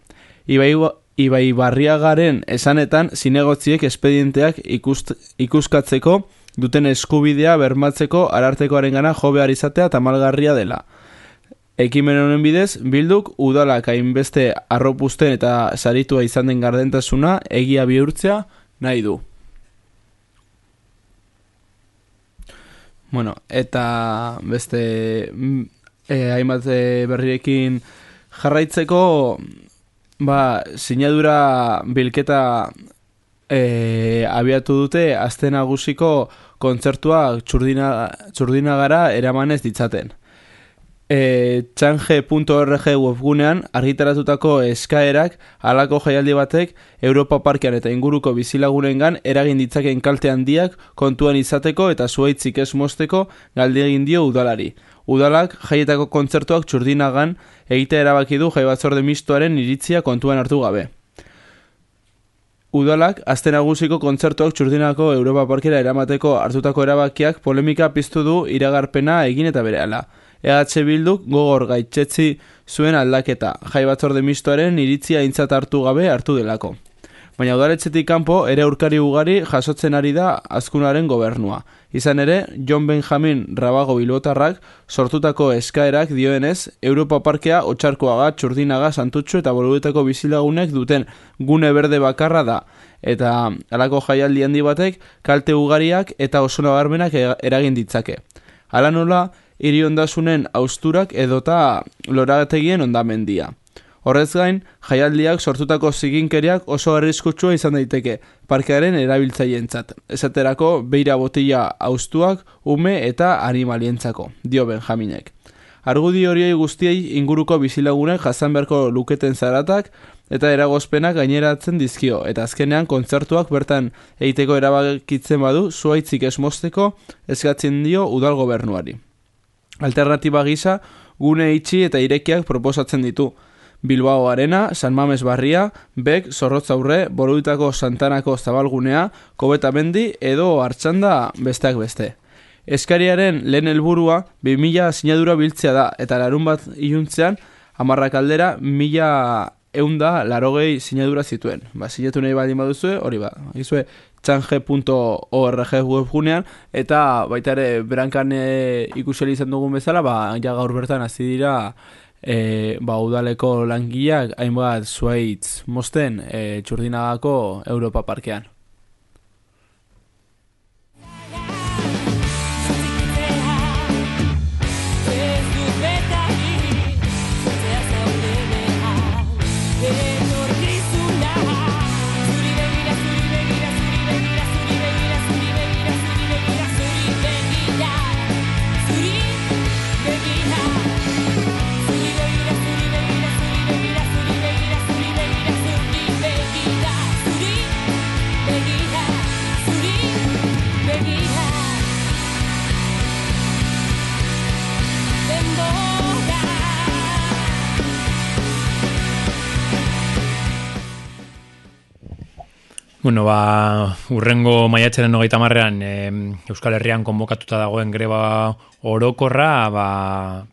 Ibai, ibai barriagaren esanetan zinegotziek espedienteak ikust, ikuskatzeko duten eskubidea bermatzeko arartekoaren gana jobear izatea tamalgarria dela. Ekimen honen bidez, bilduk udalak hainbeste arropusten eta saritua izan den gardentasuna egia bihurtzea nahi du. Bueno, eta beste e, hainbat eh, berriekin jarraitzeko ba, sinadura bilketa e, abiatu dute azte nagusiko kontzertua txurdina, txurdina gara eramanez ditzaten e, txange.org webgunean argitaratutako eskaerak halako jaialdi batek Europa Parkean eta inguruko bizilagunengan eragin ditzakeen kalte handiak kontuan izateko eta zuaitzik ez mosteko galdi egin dio udalari. Udalak jaietako kontzertuak txurdinagan egite erabaki du jaibatzorde mistoaren iritzia kontuan hartu gabe. Udalak, azten agusiko kontzertuak txurdinako Europa Parkera eramateko hartutako erabakiak polemika piztu du iragarpena egin eta berehala. EH Bilduk gogor gaitzetzi zuen aldaketa, jai batzorde mistoaren iritzia intzat hartu gabe hartu delako. Baina udaletxetik kanpo ere aurkari ugari jasotzen ari da azkunaren gobernua. Izan ere, John Benjamin Rabago Bilbotarrak sortutako eskaerak dioenez, Europa Parkea otxarkoaga, txurdinaga, santutxo eta boludetako bizilagunek duten gune berde bakarra da. Eta alako jaialdi handi batek kalte ugariak eta oso nabarmenak eragin ditzake. Hala nola, hiri ondasunen austurak edota lorategien ondamendia. Horrez gain, jaialdiak sortutako ziginkeriak oso arriskutsua izan daiteke, parkearen erabiltzaileentzat. Esaterako, beira botila austuak, ume eta animalientzako, dio Benjaminek. Argudi horiei guztiei inguruko bizilagunek jasan beharko luketen zaratak eta eragozpenak gaineratzen dizkio, eta azkenean kontzertuak bertan eiteko erabakitzen badu zuaitzik esmosteko eskatzen dio udal gobernuari. Alternatiba gisa, gune itxi eta irekiak proposatzen ditu. Bilbao Arena, San Mames Barria, Bek, Zorrotzaurre, Boruitako Santanako Zabalgunea, Kobeta Mendi edo Artxanda besteak beste. Eskariaren lehen helburua 2000 sinadura biltzea da eta larun bat iluntzean amarrak aldera mila eunda larogei sinadura zituen. Ba, sinatu nahi baldin baduzue, hori ba, gizue txange.org webgunean eta baita ere berankan e, ikuseli izan dugun bezala, ba, ja gaur bertan hasi dira e, ba, udaleko langileak hainbat zuaitz mosten e, txurdinagako Europa Parkean. Bueno, ba, urrengo maiatzaren hogeita marrean Euskal Herrian konbokatuta dagoen greba orokorra ba,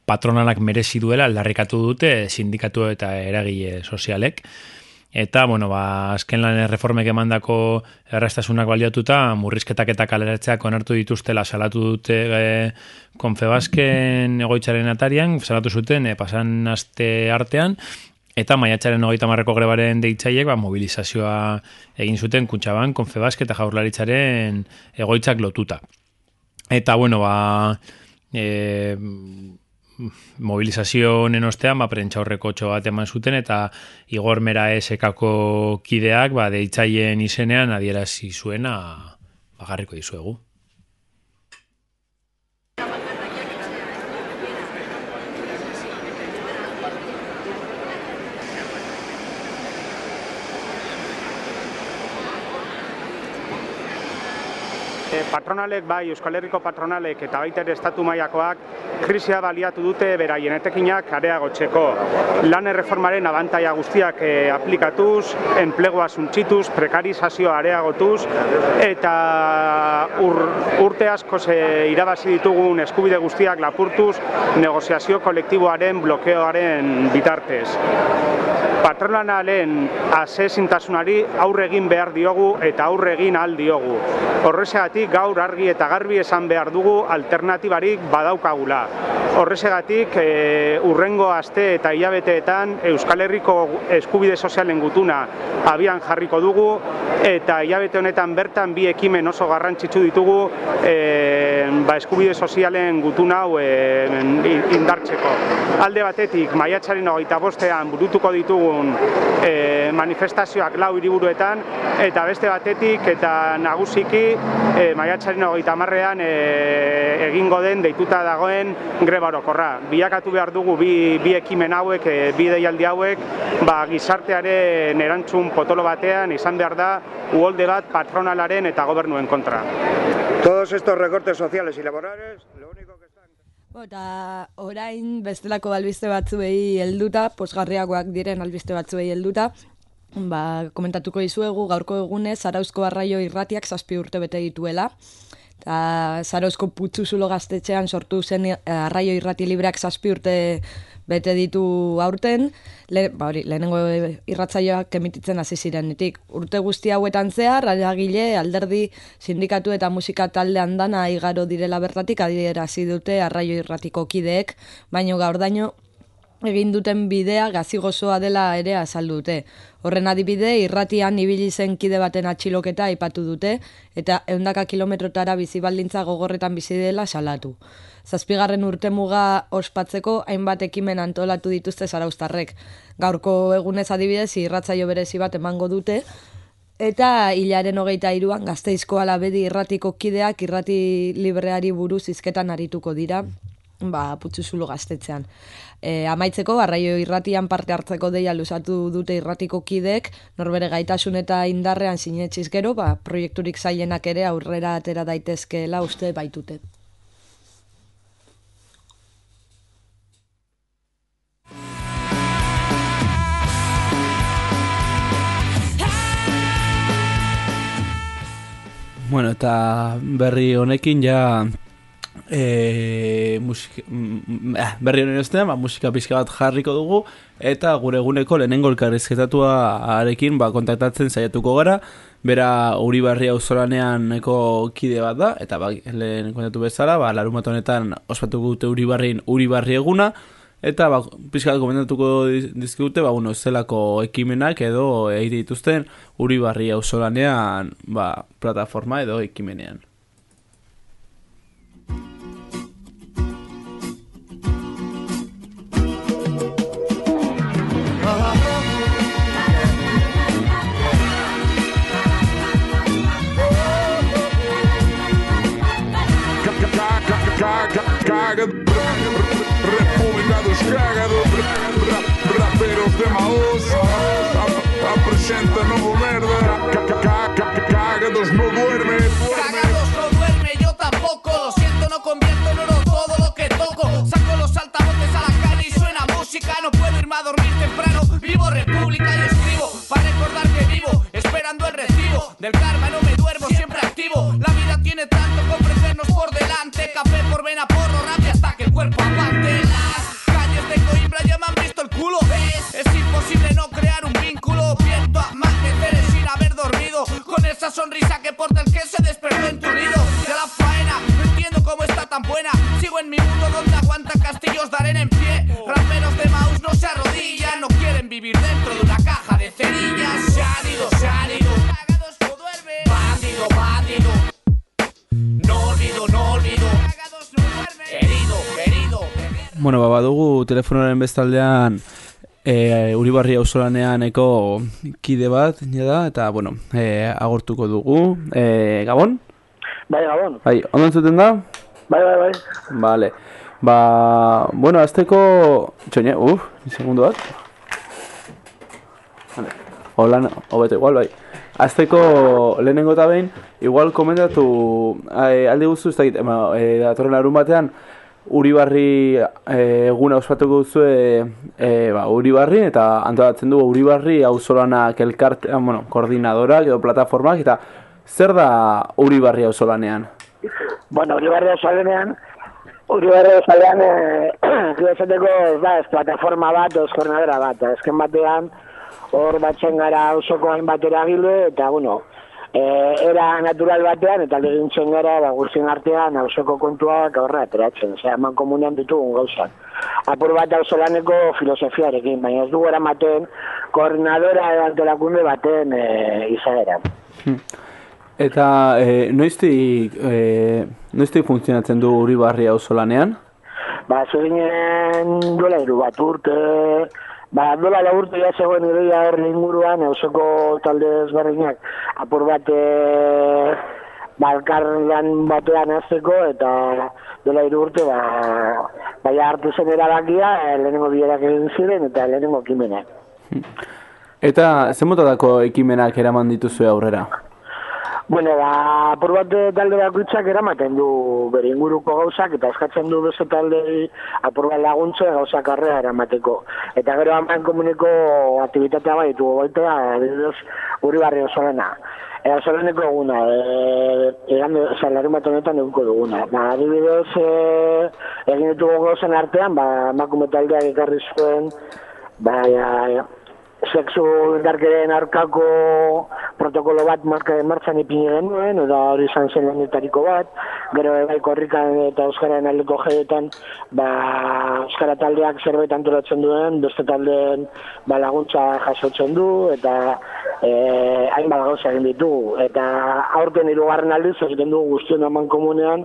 patronalak merezi duela aldarrikatu dute sindikatu eta eragile sozialek. Eta, bueno, ba, azken lan reformek emandako errastasunak baliatuta, murrizketak eta kaleratzeak onartu dituztela salatu dute e, Konfebasken egoitzaren atarian, salatu zuten e, pasan aste artean, Eta maiatzaren hogeita marreko grebaren deitzaiek ba, mobilizazioa egin zuten Kuntxaban, Konfebask eta Jaurlaritzaren egoitzak lotuta. Eta, bueno, ba, e, mobilizazio honen ostean, ba, prentxaurreko txo bat eman zuten, eta Igor Mera esekako kideak, ba, deitzaien izenean adierazi zuena, bagarriko dizuegu. Patronalek bai, Euskal Herriko patronalek eta baita ere estatu mailakoak krisia baliatu dute beraien etekinak areagotzeko. Lan erreformaren abantaia guztiak e, aplikatuz, enplegua suntzituz, prekarizazioa areagotuz eta ur, urte asko ze irabazi ditugun eskubide guztiak lapurtuz negoziazio kolektiboaren blokeoaren bitartez. Patronalen asesintasunari aurre egin behar diogu eta aurre egin ahal diogu. Horrezegatik gaur argi eta garbi esan behar dugu alternatibarik badaukagula. Horrezegatik e, urrengo aste eta hilabeteetan Euskal Herriko eskubide sozialen gutuna abian jarriko dugu eta hilabete honetan bertan bi ekimen oso garrantzitsu ditugu e, ba, eskubide sozialen gutuna hau e, indartzeko. Alde batetik maiatzaren hogeita bostean burutuko ditugun e, manifestazioak lau hiriburuetan eta beste batetik eta nagusiki e, maiatzaren hogeita marrean e, egingo den deituta dagoen greba orokorra. Biakatu behar dugu bi, bi ekimen hauek, e, bi deialdi hauek, ba, gizartearen erantzun potolo batean izan behar da uholde bat patronalaren eta gobernuen kontra. Todos estos recortes sociales y laborales, lo único que están... Eta orain bestelako albiste batzuei helduta, posgarriagoak diren albiste batzuei helduta, ba, komentatuko dizuegu gaurko egunez Zarauzko arraio irratiak zazpi urte bete dituela. Eta Zarauzko putzuzulo gaztetxean sortu zen eh, arraio irrati libreak zazpi urte bete ditu aurten, le, ba hori, lehenengo irratzaioak emititzen hasi zirenetik. Urte guzti hauetan zehar, aragile, alderdi, sindikatu eta musika talde andana igaro direla bertatik adierazi dute arraio irratiko kideek, baino gaur daño egin duten bidea gazigozoa dela ere azaldu dute. Horren adibide, irratian ibili zen kide baten atxiloketa aipatu dute, eta eundaka kilometrotara bizibaldintza gogorretan bizi dela salatu. Zazpigarren urtemuga ospatzeko hainbat ekimen antolatu dituzte zaraustarrek. Gaurko egunez adibidez irratzaio berezi bat emango dute, Eta hilaren hogeita iruan gazteizko alabedi irratiko kideak irrati libreari buruz izketan arituko dira, ba, putzuzulo gaztetzean. E, amaitzeko, arraio irratian parte hartzeko deia luzatu dute irratiko kideek, norbere gaitasun eta indarrean sinetxiz gero, ba, proiekturik zailenak ere aurrera atera daitezkeela uste baitute. Bueno, eta berri honekin ja e, musika, mm, eh, berri honen ostean, ba, musika pixka bat jarriko dugu eta gure eguneko lehenengo elkarrizketatua arekin ba, kontaktatzen saiatuko gara bera Uribarri auzolaneaneko kide bat da eta ba, lehen kontatu bezala, ba, larun honetan ospatuko dute Uribarrin Uribarri eguna Eta ba, pixka bat komentatuko diz- dizkigute, ba, bueno, zelako ekimenak edo egite dituzten Uribarri auzolanean ba, plataforma edo ekimenean. Raperos de Maús, ap- apresenta novo merda, Ca- ca- Cagados no duerme. Cagados no duerme, yo tampoco. Lo siento, no convierto en oro todo lo que toco. Saco los altavoces a la calle y suena música. No puedo irme a dormir temprano. Vivo república y escribo para recordar que vivo, esperando el recibo. Del karma no me duermo, siempre activo. La vida tiene tanto que ofrecernos por delante. Café por vena, porro, rabia hasta que el cuerpo aguante. Las de Coimbra ya me han visto el culo. Es imposible no crear un vínculo. Viento amanecer sin haber dormido. Con esa sonrisa que porta el que se despertó en tu nido. De la faena, no entiendo cómo está tan buena. Sigo en mi mundo donde aguantan castillos de arena en pie. Raperos de Maus no se arrodillan. No quieren vivir dentro de una caja de cerillas. Se han ido, se han ido. Cagados no duermen. Bandido, bandido. No olvido, no olvido. Bueno, ba, badugu telefonoaren bestaldean e, Uribarri auzolaneaneko kide bat, da, eta, bueno, e, agortuko dugu. E, Gabon? Bai, gabon. Bai, ondo entzuten da? Bai, bai, bai. Vale. Ba, bueno, azteko... Txoine, uf, segundu bat. Vale. Hola, hobeto igual, bai. Azteko lehenengo eta behin, igual komentatu alde guztu, ez dakit, eh, datorren larun batean, Uribarri eh, eguna ospatuko duzu eh, ba, Uribarri eta antolatzen dugu Uribarri auzolanak elkarte, bueno, koordinadorak edo plataformak eta zer da Uribarri auzolanean? Bueno, Uribarri osalenean, Uribarri eh, gero esateko, ba, ez plataforma bat, ez koordinadora bat, ezken batean, hor batzen gara osoko hainbat eragile, eta, bueno, eh, era natural batean, eta legintzen gara, ba, guztien artean, osoko kontuak horra ateratzen, zera, eman komunean ditugun gauzak. Apur bat auzolaneko filosofiarekin, baina ez dugu eramaten koordinadora edo antolakunde baten eh, izaera. Eta e, noiztik, e, noiztik funtzionatzen du Uribarri auzolanean? Ba, zuginen duela iru bat urte, ba, duela la urte ja zegoen ideia horri inguruan, eusoko talde ezberdinak, apur bat, e, ba, elkarlan batean azteko, eta duela iru urte, ba, baina hartu zen erabakia, e, lehenengo bilerak egin ziren, eta lehenengo kimenak. Eta zenbotatako ekimenak eraman dituzue aurrera? Bueno, ba, apur bat talde bakoitzak eramaten du bere inguruko gauzak, eta eskatzen du beste talde apur bat laguntze gauzak arrea eramateko. Eta gero haman komuniko aktivitatea bai ditugu goitea, adibidez, uri barri osolena. E, osoleneko eguna, e, egan, oza, larun bat honetan eguko duguna. Ba, adibidez, e, egin ditugu gauzen artean, ba, emakume taldeak ekarri zuen, ba, ja, sexu indarkeren aurkako protokolo bat marka martxan ipini genuen, eta hori izan zen lehenetariko bat, gero bai korrikan eta Euskararen aldeko jaietan, ba, Euskara taldeak zerbait antolatzen duen, beste taldeen ba, laguntza jasotzen du, eta e, hainbat gauza egin ditugu. Eta aurten hirugarren aldiz egiten dugu guztion aman komunean,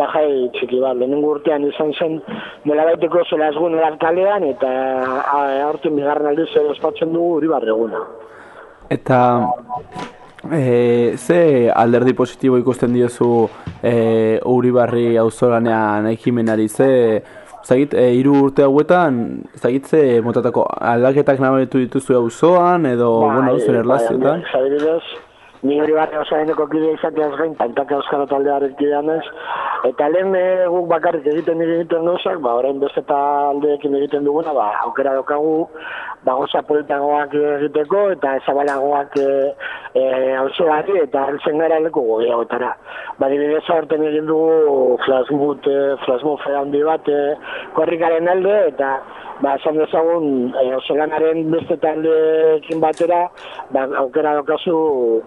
ba, jai txiki bat, lehenengo urtean izan zen, nola baiteko zela ezgun kalean, eta aurten bigarren aldiz ere ospatzen dugu uri barreguna. Eta e, ze alderdi positibo ikusten diozu e, Uribarri auzolanean ekimenari ze Zagit, e, iru urte hauetan, zagit ze motatako aldaketak nabaritu dituzu auzoan edo, bueno, zen erlazioetan? Bai, adibidez, ni hori barri osaineko kidea izateaz gain, pantaka euskara taldearen kidean ez, eta lehen e, guk bakarrik egiten egiten gauzak, ba, orain beste taldeekin egiten duguna, ba, aukera daukagu, ba, gauza politagoak egiteko, eta ezabalagoak e, e, auzoari, eta heltzen gara leku gogeagotara. Ba, dibidez aurten egin dugu flashmob, e, flashmob handi bat, e, korrikaren alde, eta ba, esan dezagun, e, ozelanaren beste taldeekin batera, ba, aukera daukazu,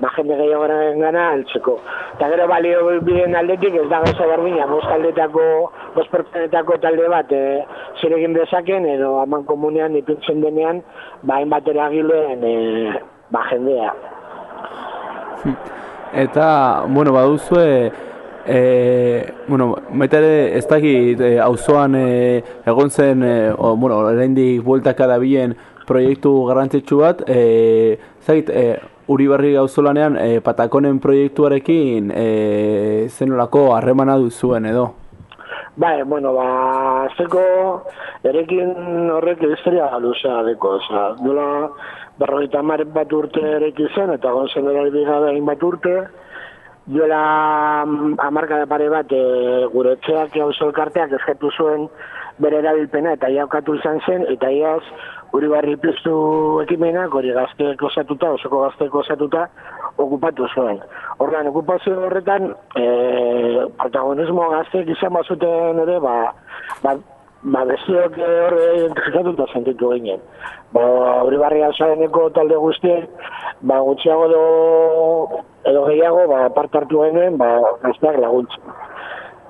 ba, jende gehiagoren gana heltzeko. Eta gero balio biden aldetik ez da gauza berdina, bost taldetako, bost pertsonetako talde bat e, zer egin dezaken, edo aman komunean ipintzen denean, ba, hainbat eragileen e, ba, jendea. Eta, bueno, baduzue, e, bueno, baita ere ez dakit e, auzoan e, egon zen, e, o, bueno, oraindik bueltaka dabilen proiektu garrantzitsu bat, e, zait, e, Uribarri auzolanean e, Patakonen proiektuarekin e, zenolako harremana duzuen edo? Bai, bueno, ba, azteko erekin horrek historia luzea deko, oza, dola berrogeita hamar bat urte ereki zen, eta gonzen erari gabe bat urte, duela mm, hamarka da pare bat e, gure etxeak hauzo elkarteak eskatu zuen bere erabilpena eta jaukatu izan zen, eta iaz uri barri piztu ekimenak, hori gazteek osatuta, osoko gazteek osatuta, okupatu zuen. Ordan okupazio horretan, e, protagonismo gazteek izan bazuten ere, ba, ba, ba bestiok horre identifikatuta sentitu ginen. Ba, hori barri alzareneko talde guztiek, ba, gutxiago edo, edo gehiago, ba, part hartu genuen, ba, gazteak laguntzen.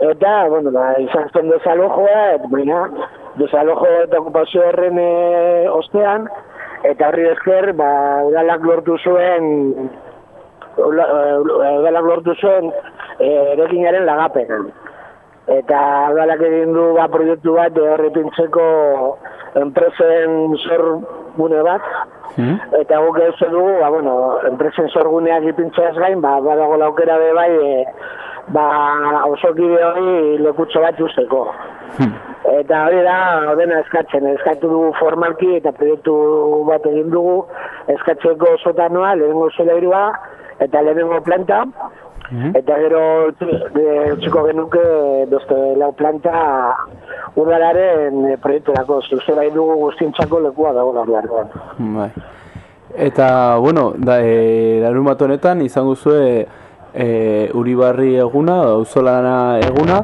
Eta, bueno, ba, izan zen desalojoa, eta, baina, desalojo eta okupazio horren e, ostean, eta horri esker, ba, udalak lortu zuen, eh, udalak lortu zuen e, erekinaren lagapen. Eta udalak egin du ba, proiektu bat horri pintzeko enpresen zor gune bat, Eta guk ez dugu, ba, bueno, enpresen sorguneak ipintzeaz gain, ba, badago laukera be bai, e, ba, osokide hori lekutxo bat usteko. Eta hori da, dena eskatzen, eskatu dugu formalki eta proiektu bat egin dugu, eskatzeko sotanoa, lehenengo zelairua, eta lehenengo planta, Eta gero e, txiko genuke beste lau planta udalaren e, proiekturako, zuze bai dugu guztintzako lekua dago larduan. Bai. Eta, bueno, da, e, larun bat honetan izango zue e, Uribarri eguna, auzolana eguna,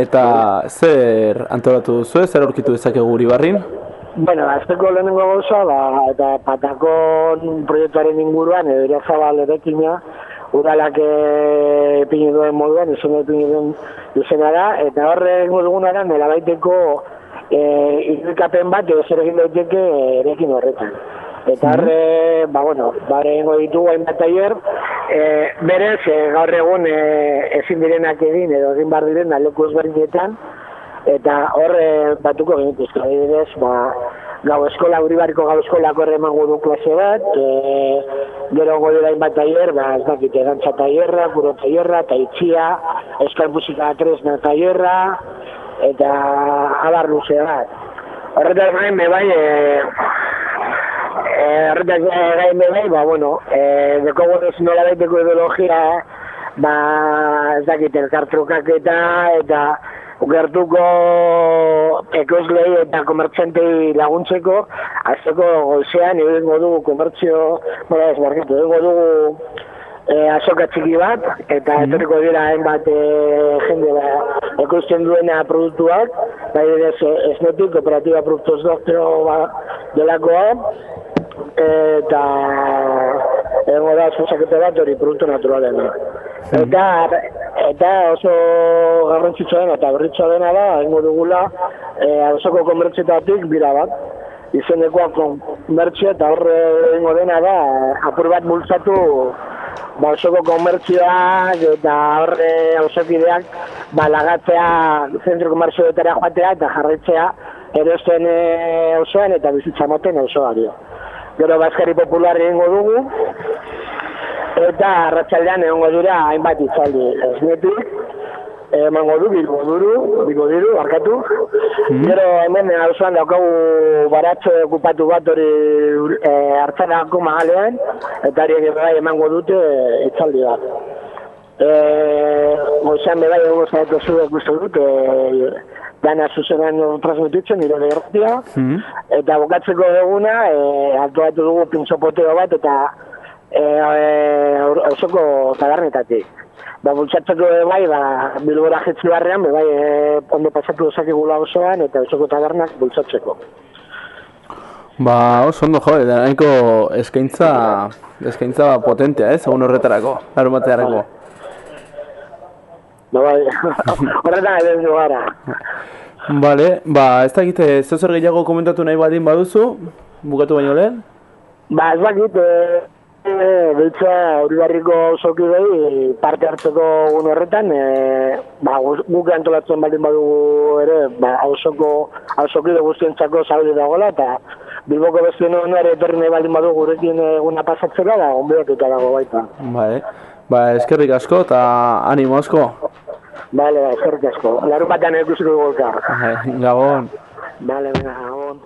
eta zer antolatu duzue, zer aurkitu dezakegu Uribarrin? Bueno, azteko lehenengo gauza, ba, eta patakon proiektuaren inguruan, edo zabal erekina, udalak e, ipini duen moduan, izan ipini duen izena da, eta horre egingo duguna da, nela baiteko e, irrikapen bat, edo zer egin daiteke erekin horretan. Eta horre, ba, bueno, bare egingo ditugu hainbat tailer, e, berez, e, gaur egun e, ezin direnak egin, edo egin bar diren leku ezberdinetan, eta horre batuko genituzko, adibidez, ba, gau eskola, uribariko gau eskolako ere emango du klase bat, e, gero gode da bat tailer, ba, ez dakit, dantza tailerra, kuro tailerra, taitxia, euskal musika tresna tailerra, eta abar luze bat. Horretaz gain, bai, e, horretaz gain, bai, ba, bueno, e, deko gonez nola baiteko ideologia, ba, ez dakit, elkartrukak eta, eta, gertuko ekoslei eta komertxentei laguntzeko, azteko goizean egingo dugu komertzio, bueno, ez barketu, egingo dugu e, azoka txiki bat, eta etorriko dira hainbat e, jende ba, ekoizten duena produktuak, bai ere esnetik, kooperatiba produktos doktero ba, delakoa, eta egongo da zuzakete bat hori produktu naturalena. Eta Eta oso garrantzitsua dena eta berritxoa dena da, egingo dugula, e, osoko konbertsitatik bira bat. Izenekoa konbertsia eta horre egingo dena da, apur bat bultzatu ba, osoko konbertsioak eta horre osokideak ba, lagatzea zentro komerzioetara joatea eta jarraitzea erosten e, osoan eta bizitza moten osoari. Gero Baskari Popularri egingo dugu, eta arratsaldean egongo dira hainbat itzaldi. Esnetik, emango du bilbo duru, bilbo diru, arkatu. Gero hemen hausuan daukagu baratxo okupatu bat hori e, hartzanako magalean, eta horiek ere bai emango dute e, itzaldi bat. E, Goizan bebai egongo zaetu zuek uste dut, e, dana zuzenan transmititzen, nire derrotia, eta bukatzeko eguna, e, aktuatu dugu pintzopoteo bat, eta e, e, osoko tabernetatik. Ba, bultzatzeko bai, ba, bilbora jetzi barrean, bai, e, ondo pasatu dezakegula osoan, eta osoko tabernak bultzatzeko. Ba, oso ondo jo, eta nahiko eskaintza, eskaintza potentea, ez, egun horretarako, larun batearako. Ba, bai, horretan ere du gara. Vale, ba, ez da egite, zer gehiago komentatu nahi badin baduzu, bukatu baino lehen? Ba, ez dakit, e, e, behitza hori barriko osoki behi parte hartzeko egun horretan, e, ba, gu- guk antolatzen baldin badugu ere, ba, hausoko, hausokide guztientzako zabili dagoela, eta Bilboko beste non ere etorri nahi baldin badu gurekin eguna pasatzera, da, onbidatuta dago baita. Vale, ba, eskerrik asko eta animo asko. Bale, ba, eskerrik asko. Larun batean ikusiko dugu elkar. Bai, Gabon. Bale, venga, gabon.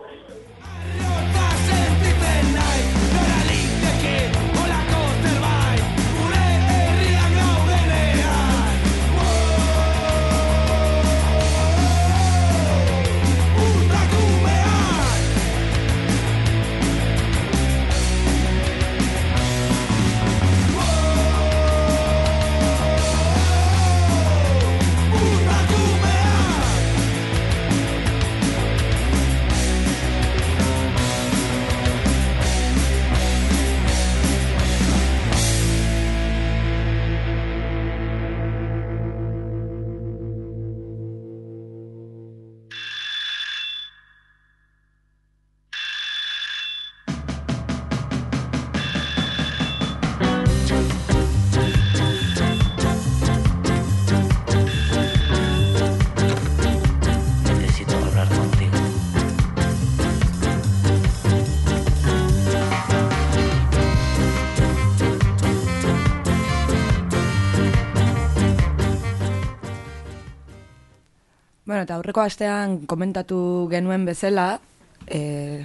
Eta aurreko astean komentatu genuen bezala, e,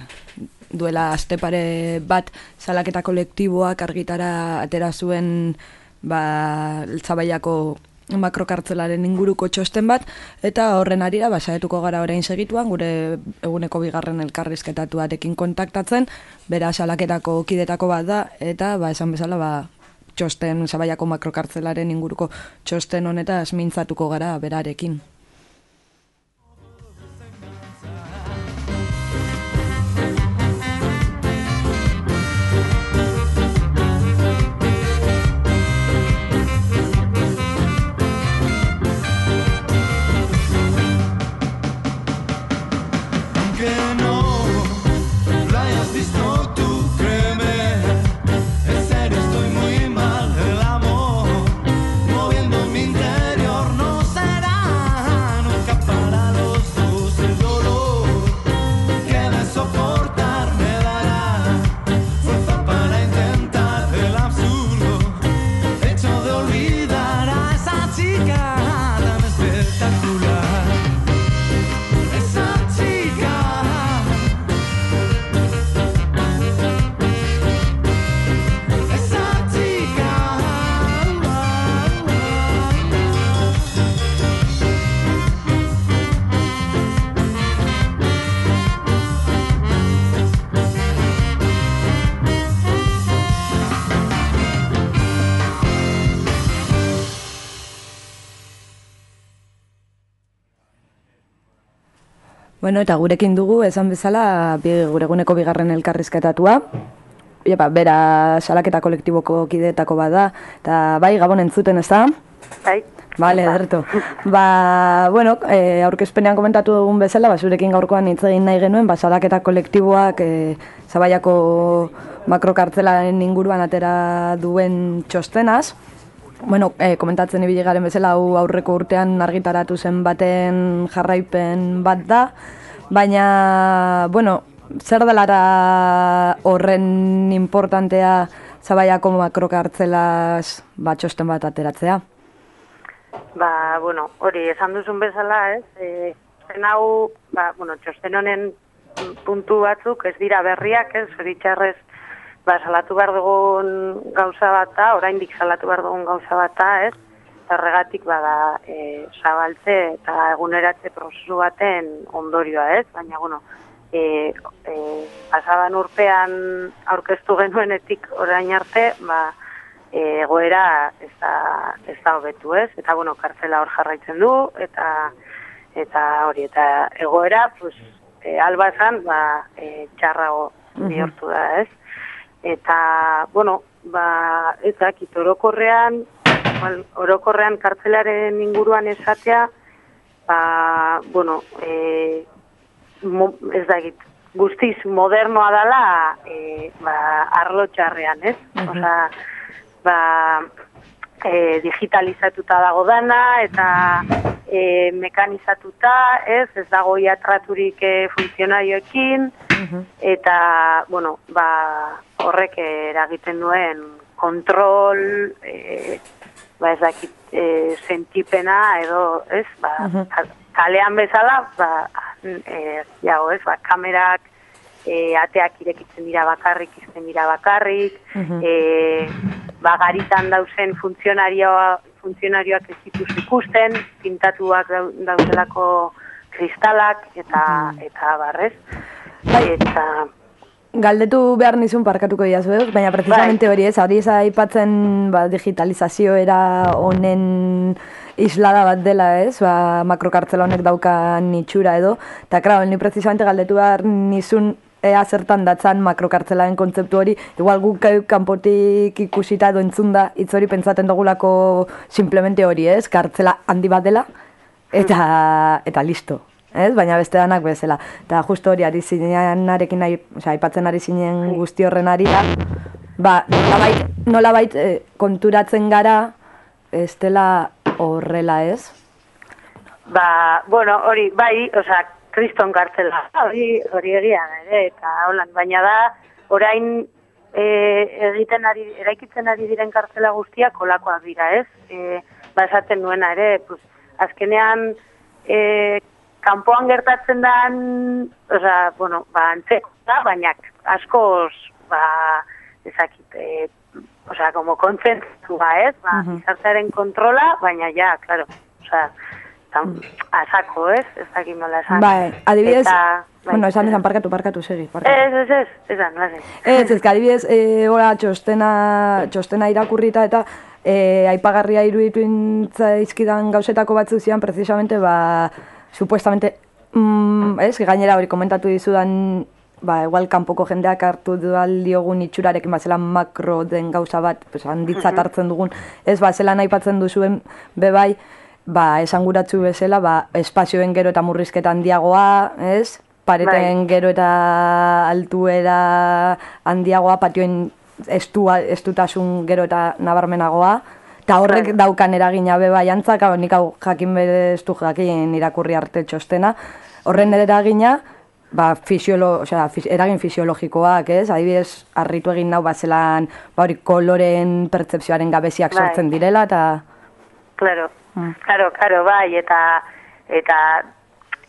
duela aste pare bat salaketa kolektiboak argitara atera zuen ba, Zabaiako makrokartzelaren inguruko txosten bat, eta horren arira, ba, saietuko gara orain segituan, gure eguneko bigarren elkarrizketatuarekin kontaktatzen, bera salaketako kidetako bat da, eta ba, esan bezala, ba, txosten, Zabaiako makrokartzelaren inguruko txosten honetaz mintzatuko gara berarekin. Bueno, eta gurekin dugu, esan bezala, gure eguneko bigarren elkarrizketatua. Epa, bera salaketa kolektiboko kideetako bada, eta bai, gabon entzuten ez da? Bai. Vale, ederto. Ba, bueno, e, aurkezpenean komentatu dugun bezala, ba, zurekin gaurkoan hitz egin nahi genuen, ba, salaketa kolektiboak e, Zabaiako makrokartzelaren inguruan atera duen txostenaz. Bueno, e, komentatzen ibili garen bezala, hau aurreko urtean argitaratu zen baten jarraipen bat da, baina, bueno, zer delara horren importantea Zabaiako makrokartzelaz ba, txosten bat ateratzea? Ba, bueno, hori, esan duzun bezala, ez? E, zen hau, ba, bueno, txosten honen puntu batzuk ez dira berriak, ez? Zoritxarrez, ba, salatu behar dugun gauza bat da, oraindik salatu behar dugun gauza bat da, ez? Zerregatik, bada, e, zabaltze eta eguneratze prozesu baten ondorioa, ez? Baina, bueno, e, e, pasaban urpean aurkeztu genuenetik orain arte, ba, e, egoera ez da, ez da hobetu ez, eta bueno, kartzela hor jarraitzen du, eta eta hori, eta egoera, pues, e, albazan, ba, e, txarrago bihurtu da ez. Eta, bueno, ba, ez dakit, orokorrean, orokorrean kartzelaren inguruan esatea, ba, bueno, e, mo, ez dakit, guztiz modernoa dela, e, ba, arlo txarrean, ez? Mhm. Osea, ba, e, digitalizatuta dago dana, eta e, mekanizatuta, ez? Ez dago iatraturik e, funtzionarioekin, eta, bueno, ba, horrek eragiten duen kontrol, e, ba, ez dakit, e, sentipena edo, ez, ba, Mhm. ka- kalean bezala, ba, e, jago, ez, ba, kamerak, e, ateak irekitzen dira bakarrik, izten dira bakarrik, Mhm. e, ba, garitan dauzen funtzionarioa, funtzionarioak ez dituzu ikusten, pintatuak dau- daudelako kristalak, eta, eta barrez. Eta, Galdetu behar nizun parkatuko diazu, baina precisamente hori ez, hori ez aipatzen ba, digitalizazio era honen islada bat dela ez, ba, makrokartzela honek daukan itxura edo, eta krao, ni precisamente galdetu behar nizun ea zertan datzan makrokartzelaren kontzeptu hori, igual guk eh, kanpotik ikusita edo entzunda hitz hori pentsaten dugulako simplemente hori ez, kartzela handi bat dela, eta, eta listo. Ez? Baina beste danak bezala. Eta justo hori ari zinenarekin osea, aipatzen ari zinen guzti horren ari da, ba, nolabait, nolabait eh, konturatzen gara, ez dela horrela ez? Ba, bueno, hori, bai, osea, kriston kartzela, hori, hori egia da ere, eta holan, baina da, orain e, egiten ari, eraikitzen ari diren kartzela guztiak kolakoak dira, ez? E, ba, esaten nuena ere, pues, azkenean, e, kanpoan gertatzen dan, osea, bueno, ba, antzeko da, baina askoz, ba, ezakit, e, osea, como kontzentzua, ez? Ba, gizartearen kontrola, baina ja, claro, osea, tan, asako, ez? Ez dakit nola esan. Bai, adibidez, Eta, bai, bueno, esan esan parkatu, parkatu, segi, parkatu. Ez, ez, ez, esan, lasai. Ez, ez, que adibidez, e, ora, txostena, txostena irakurrita eta e, aipagarria iruditu intzaizkidan gauzetako batzu zian, precisamente, ba, supuestamente, mm, ez, gainera hori komentatu dizudan, ba, igual kanpoko jendeak hartu dual diogun itxurarekin, ba, zelan makro den gauza bat, pues, handitzat hartzen dugun, ez, ba, zelan aipatzen duzuen bebai, ba, esanguratzu bezala, ba, espazioen gero eta murrizketa handiagoa, ez? Pareten Bai. gero eta altuera handiagoa, patioen estua, estutasun gero eta nabarmenagoa, eta horrek daukan eragina beba jantzak, nik hau jakin berestu jakin irakurri arte txostena, horren eragina, ba, fisiolo, osea, eragin fisiologikoak, ez? Adibidez, harritu egin nau bazelan, ba, hori koloren pertzepzioaren gabeziak Bai. sortzen direla, eta... Claro, Mm. claro, claro, bai, eta, eta,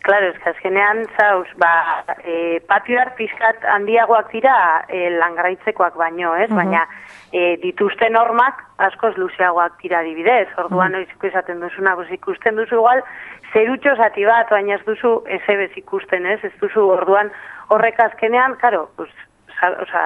claro, que azkenean, zauz, ba, e, patioar pizkat handiagoak dira e, langraitzekoak baino, ez? Mhm. Baina, e, dituzte normak askoz luzeagoak dira adibidez. Orduan, mm. esaten duzuna, pues, ikusten duzu igual, zerutxo zati bat, baina ez duzu ezebez ikusten, ez? Ez duzu, orduan, horrek azkenean, claro, pues, sa, oza,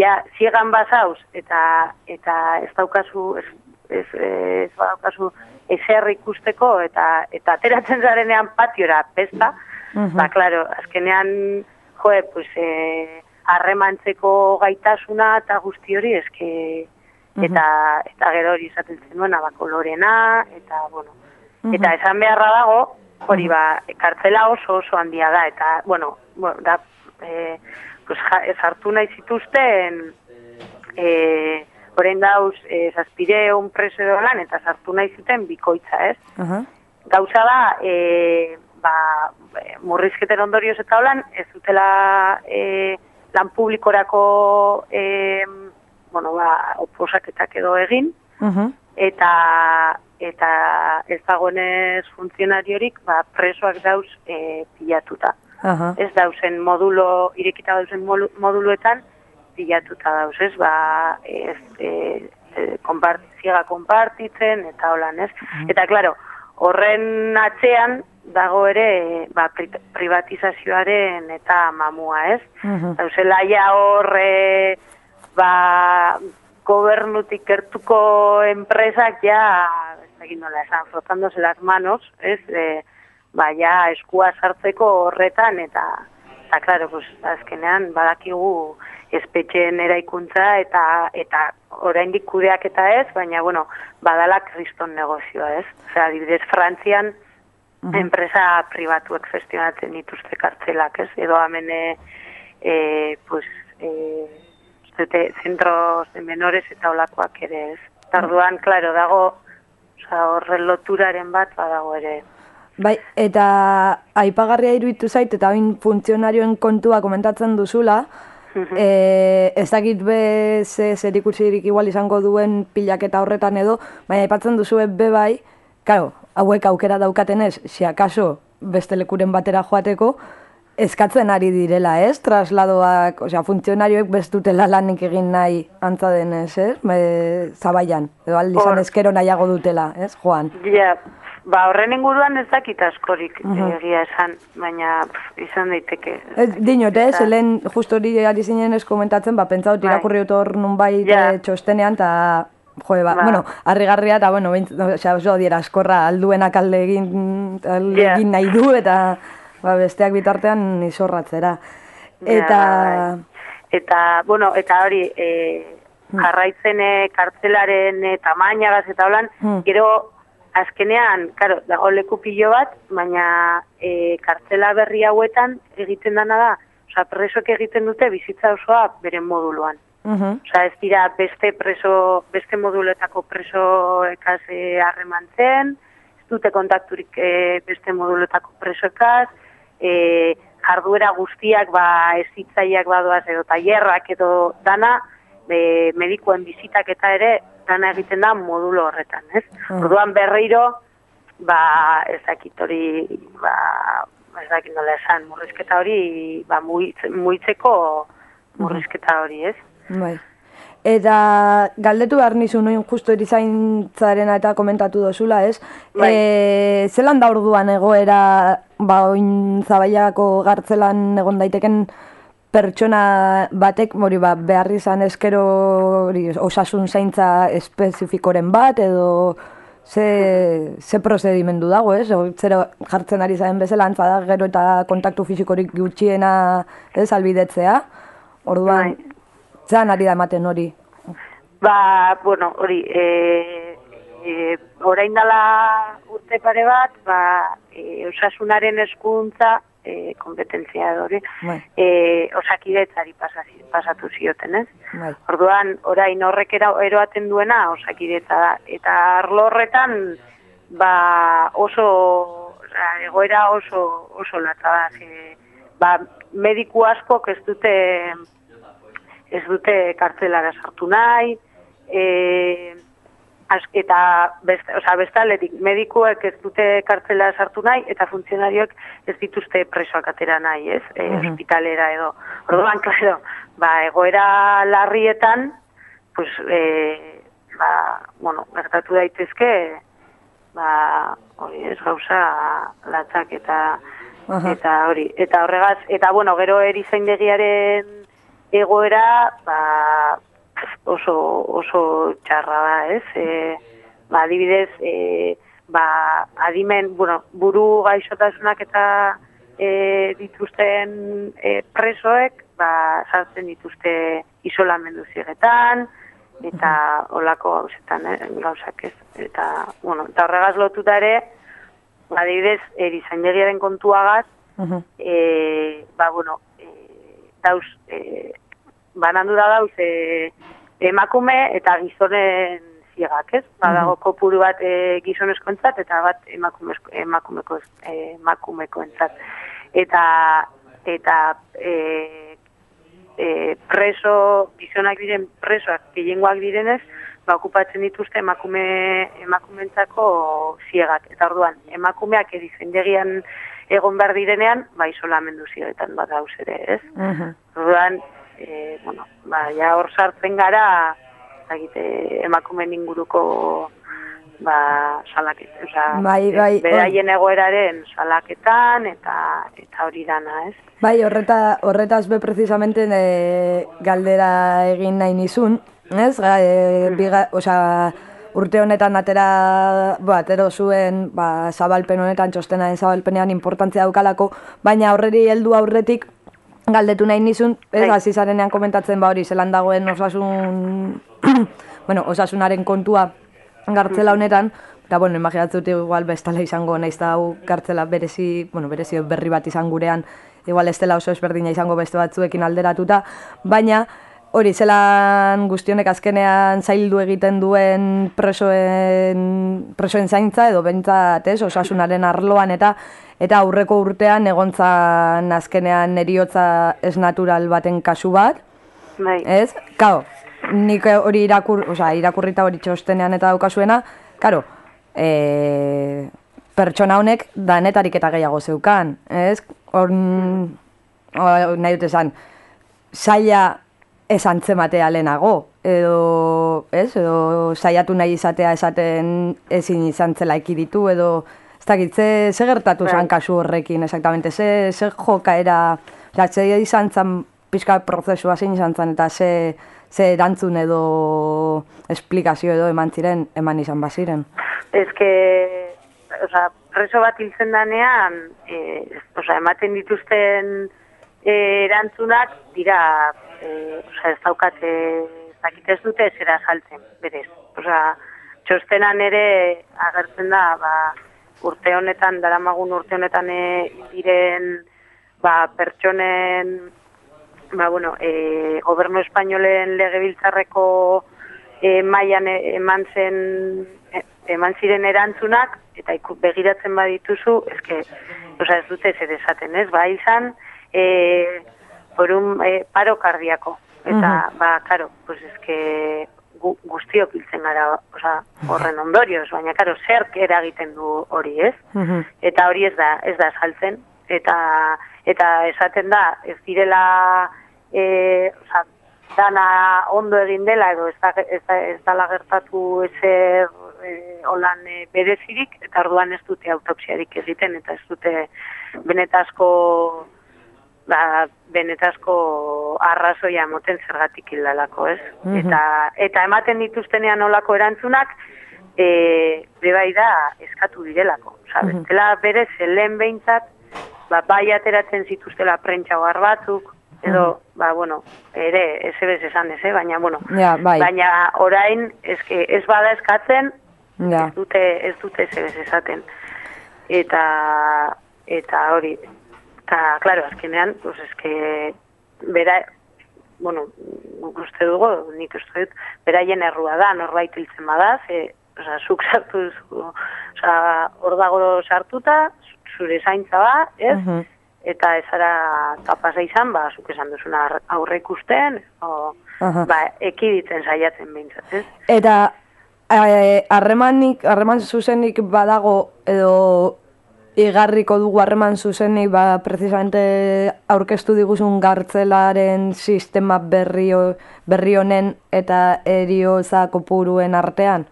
ja, ziegan bazauz, eta, eta ez daukazu, ez, ez, ez badaukazu ezer ikusteko, eta, eta ateratzen zarenean patiora pesta, Mhm. ba, claro, azkenean, joe, pues, eh, harremantzeko gaitasuna eta guzti hori, eske, eta eta gero hori izaten zenuena ba kolorena eta bueno Mhm. eta esan beharra dago hori ba kartzela oso oso handia da eta bueno, bueno da eh pues ja, sartu nahi zituzten eh orain dauz eh zazpireun preso edo lan eta sartu nahi zuten bikoitza, ez? Aha. Gauza da, e, ba, e, murrizketen ondorioz eta holan, ez dutela e, lan publikorako e, bueno, ba, oposaketak edo egin, Mhm. eta eta ez dagoenez funtzionariorik ba, presoak dauz e, pilatuta. Aha. Ez dauzen modulo, irekita dauzen moduluetan, pilatuta dauz, ez, ba, ez, e, e, konpart, ziega konpartitzen, eta holan, ez. Eta, klaro, horren atzean dago ere ba, pri- privatizazioaren eta mamua, ez? Mhm. Dauzela ja hor, e, ba, gobernutik gertuko enpresak ja, ez dakit nola esan, frotándose las manos, ez? E, ba, ja, eskua sartzeko horretan, eta, eta claro, pues, azkenean, badakigu espetxeen eraikuntza, eta, eta oraindik kudeak eta ez, baina, bueno, badala kriston negozioa, ez? Osea, adibidez, Frantzian, enpresa pribatuek gestionatzen dituzte kartzelak, ez? Edo hemen, e, e, pues, e, zute, zentros de menores eta olakoak ere, ez? Tarduan, claro, dago, osea, horren loturaren bat badago ere. Bai, eta aipagarria iruditu zait, eta oin funtzionarioen kontua komentatzen duzula, e, ez dakit be ze zer ikusirik igual izango duen pilaketa horretan edo, baina aipatzen duzu be bai, karo, hauek aukera daukatenez, si akaso beste lekuren batera joateko, eskatzen ari direla, ez? Trasladoak, osea, funtzionarioek bestutela lanik egin nahi antza denez, ez? Me, zabaian, edo aldi izan eskero nahiago dutela, ez, Juan? Ja, ba, horren inguruan ez dakit askorik Mhm. egia esan, baina pff, izan daiteke. Ez, dinot, ez, Eta- helen justo hori ari zinen ez komentatzen, ba, pentsa Bai. irakurri dut hor nunbait Ja. eh, txostenean, eta, joe, ba, Ba. bueno, harrigarria, eta, bueno, osea, oso diera askorra, alduenak alde egin, alde Ja. egin nahi du, eta, ba, besteak bitartean izorratzera. Eta, Ja, bai. Eta, bueno, eta hori, e, jarraitzen e, kartzelaren e, tamainagaz eta holan, Hmm. gero azkenean, karo, dago leku pilo bat, baina e, kartzela berri hauetan egiten dana da, osea, presoek egiten dute bizitza osoa beren moduluan. Mhm, Osea, ez dira beste preso, beste moduletako presoekaz eh, harremantzen, ez dute kontakturik eh, beste moduletako presoekaz, eh, jarduera guztiak, ba, ezitzaiak badoaz edo tailerrak edo dana, eh, medikuen bizitak eta ere, dana egiten da modulo horretan, ez? Mhm. Orduan berriro, ba, ez dakit hori, ba, ez dakit nola esan, murrizketa hori, ba, muitzeko murrizketa hori, ez? Bai. Eta galdetu behar nizu noin justo erizaintzarena eta komentatu dozula, ez? Bai. E, zelan da orduan egoera, ba, oin zabaiako gartzelan egon daiteken pertsona batek, hori ba, behar izan eskero hori, osasun zaintza espezifikoren bat, edo ze, ze prozedimendu dago, ez? Zero jartzen ari zaren bezala, antza da, gero eta kontaktu fisikorik gutxiena, ez, albidetzea. Orduan, zean ari da ematen hori. Ba, bueno, hori, e, e, orain dela urte pare bat, ba, e, osasunaren eskuntza, e, kompetentzia hori, Bai, e, osakidetzari pasasi, pasatu zioten, ez? bai. Orduan, orain horrek era, eroaten duena osakidetza da. Eta arlo horretan, ba, oso, osea, egoera oso, oso latza da. Ze, ba, mediku askok ez dute, ez dute kartzelara sartu nahi, e, az, eta best, osea, bestaldetik medikuek ez dute kartzela sartu nahi eta funtzionarioek ez dituzte presoak atera nahi, ez? E, Mhm. Ospitalera edo. Orduan, claro, ba, egoera larrietan, pues, e, ba, bueno, gertatu daitezke, ba, hori ez gauza latzak eta Aha. eta hori, eta horregaz, eta bueno, gero erizaindegiaren egoera, ba, oso, oso txarra da, ez? E, ba, adibidez, e, ba, adimen, bueno, buru gaixotasunak eta e, dituzten e, presoek, ba, sartzen dituzte isolamendu ziretan, eta olako gauzetan, eh, gauzak ez. Eta, bueno, eta horregaz lotuta ere, adibidez, erizaindegiaren kontuagaz, e, ba, bueno, dauz, e, banandu da dauz, e, emakume eta gizonen ziegak, ez? Badago kopuru bat e, gizonezkoentzat eta bat emakumezko, emakumeko, e, emakumekoentzat. Eta, eta e, e, preso, gizonak diren presoak gehiengoak direnez, ba, okupatzen dituzte emakume emakumentzako ziegak. Eta orduan, emakumeak edizendegian egon behar direnean, ba, isolamendu zioetan bat dauz ere, ez? Orduan, e, bueno, ba, ja hor sartzen gara, egite emakumeen inguruko ba, salaket, oza, Bai, bai, hor- beraien egoeraren salaketan eta eta hori dana, ez? Bai, horreta, horretaz be precisamente e, galdera egin nahi nizun, ez? E, biga, osea, urte honetan atera, ba, atero zuen, ba, zabalpen honetan, txostenaren zabalpenean importantzia daukalako, baina horreri heldu aurretik galdetu nahi nizun, ez, Bai. hasi zarenean komentatzen ba hori, zelan dagoen osasun, bueno, osasunaren kontua gartzela honetan, eta bueno, imaginatzen dut igual bestala izango, naiz da hau gartzela berezi, bueno, berezi berri bat izan gurean, igual ez dela oso ezberdina izango beste batzuekin alderatuta, baina hori zelan guztionek azkenean zaildu egiten duen presoen, presoen zaintza edo bentsat, ez, osasunaren arloan eta eta aurreko urtean egontzan azkenean eriotza ez natural baten kasu bat, Bai. ez? Kao, nik hori irakur, osea, irakurrita hori txostenean eta daukasuena, karo, e, pertsona honek danetarik eta gehiago zeukan, ez? Hor, nahi dut esan, saia ez antzematea lehenago, edo, ez, edo saiatu nahi izatea esaten ezin izan zela ekiditu, edo, ez dakit, ze, ze gertatu Bai. zan kasu horrekin, exactamente, ze, ze joka era, oza, ze izan zan pixka prozesua zein izan zan, eta ze, ze erantzun edo esplikazio edo eman ziren, eman izan baziren. Ez que, oza, preso bat hiltzen danean, e, oza, ematen dituzten e, erantzunak dira, e, oza, ez daukate, ez dakit ez dute zera saltzen, berez. Oza, txostenan ere agertzen da, ba, urte honetan, daramagun urte honetan e, diren, ba, pertsonen, ba, bueno, e, gobernu espainolen legebiltzarreko e, mailan eman zen e- eman ziren erantzunak eta iku, begiratzen badituzu, eske, osea, ez dute zer esaten, ez? Ba, izan, e, por un e, paro kardiako. Eta, ba, karo, pues eske gu, guztiok hiltzen gara, osea, horren ondorioz, baina, karo, zerk eragiten du hori, ez? eta hori ez da ez da saltzen eta eta esaten da ez direla e, oza, dana ondo egin dela edo ez da ez, da, ez dala gertatu ezer e, holan e, berezirik eta orduan ez dute autopsiarik egiten eta ez dute benetazko ba, benetazko arrazoia moten zergatik hildalako, ez? Mhm. Eta, eta ematen dituztenean olako erantzunak, e, bebai da eskatu direlako. Osa, Mhm. bestela berez, lehen behintzat, ba, bai ateratzen zituztela prentsa batzuk, edo, ba, bueno, ere, ez ebez esan ez, eh? baina, bueno, Ja, bai. baina orain, eske, ez bada eskatzen, Ja. ez dute, ez dute ez ebez esaten. Eta, eta hori, eta, klaro, azkenean, pues eske, bera, bueno, uste dugu, nik uste dut, beraien errua da, norbait hiltzen bada, ze, oza, zuk sartu oza, hor dago sartuta, zure zaintza ba, ez? Mhm. Eta ezara kapasa izan, ba, zuk esan duzuna aurre ikusten, o, Aha. ba, ekiditzen saiatzen behintzat, ez? Eta eh, harremanik, harreman zuzenik badago edo igarriko dugu harreman zuzenik ba, precisamente aurkeztu diguzun gartzelaren sistema berri, berri honen eta erioza kopuruen artean.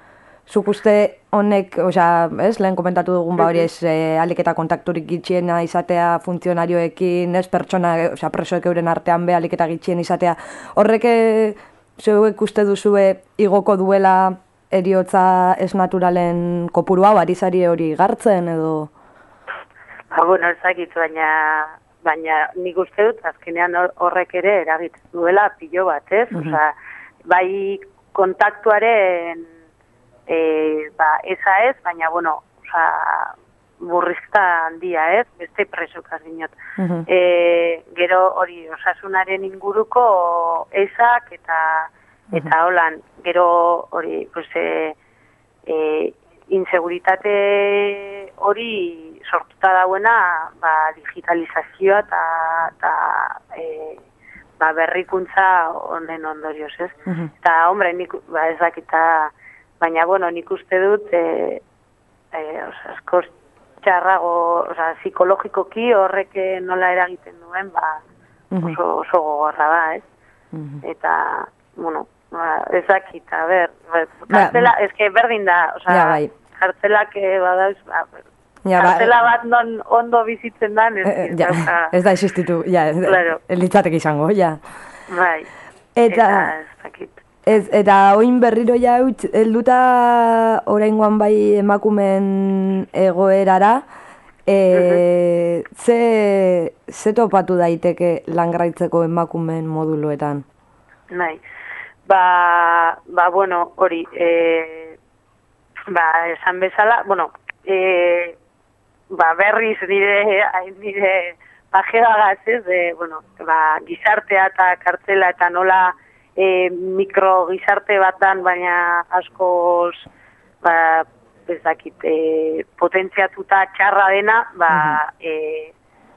Zuk uste honek, osea, ez, lehen komentatu dugun ba hori ez, eh, alik eta kontakturik gitxiena izatea funtzionarioekin, ez, pertsona, osea, presoek euren artean be alik eta gitxien izatea. Horrek, eh, zeuek uste duzue igoko duela eriotza ez naturalen kopuru hau, arizari hori gartzen edo... Ba, bueno, ez dakit, baina, baina nik uste dut, azkenean hor- horrek ere eragiten duela pilo bat, ez? Mhm. Osea, bai kontaktuaren e, ba, eza ez, baina, bueno, oza, burrizta handia ez, beste presokaz dinot. Mhm. E, gero hori osasunaren inguruko ezak eta eta holan, gero hori, pues, e, e, inseguritate hori sortuta dauena ba, digitalizazioa eta ta, e, ba, berrikuntza honen ondorioz, ez? Mhm. Eta, hombre, nik, ba, ez dakita, baina, bueno, nik uste dut, e, e, oza, askoz txarrago, oza, psikologikoki horrek eh, nola eragiten duen, ba, Mhm. oso, oso gogorra da, ez? Eta, bueno, ba, ez dakit, a ber, ba, kartzela, ez que berdin da, oza, Ja, bai. kartzelak eh, badauz, ba, Ja, ba- kartzela bat non ondo bizitzen dan, ez, Eh, ez ja, ez da existitu, ja, ez, Claro. ez litzateke izango, ja. bai, Eta, dakit. ez, eta oin berriro ja utz, helduta oraingoan bai emakumen egoerara, e, ze, ze topatu daiteke langraitzeko emakumen moduloetan? Bai. Ba, ba bueno, hori, e, ba, esan bezala, bueno, e, ba, berriz nire, nire pajegagaz, ez, de, bueno, ba, gizartea eta kartzela eta nola e, mikro gizarte bat dan, baina askoz, ba, ez dakit, e, potentziatuta txarra dena, ba, e,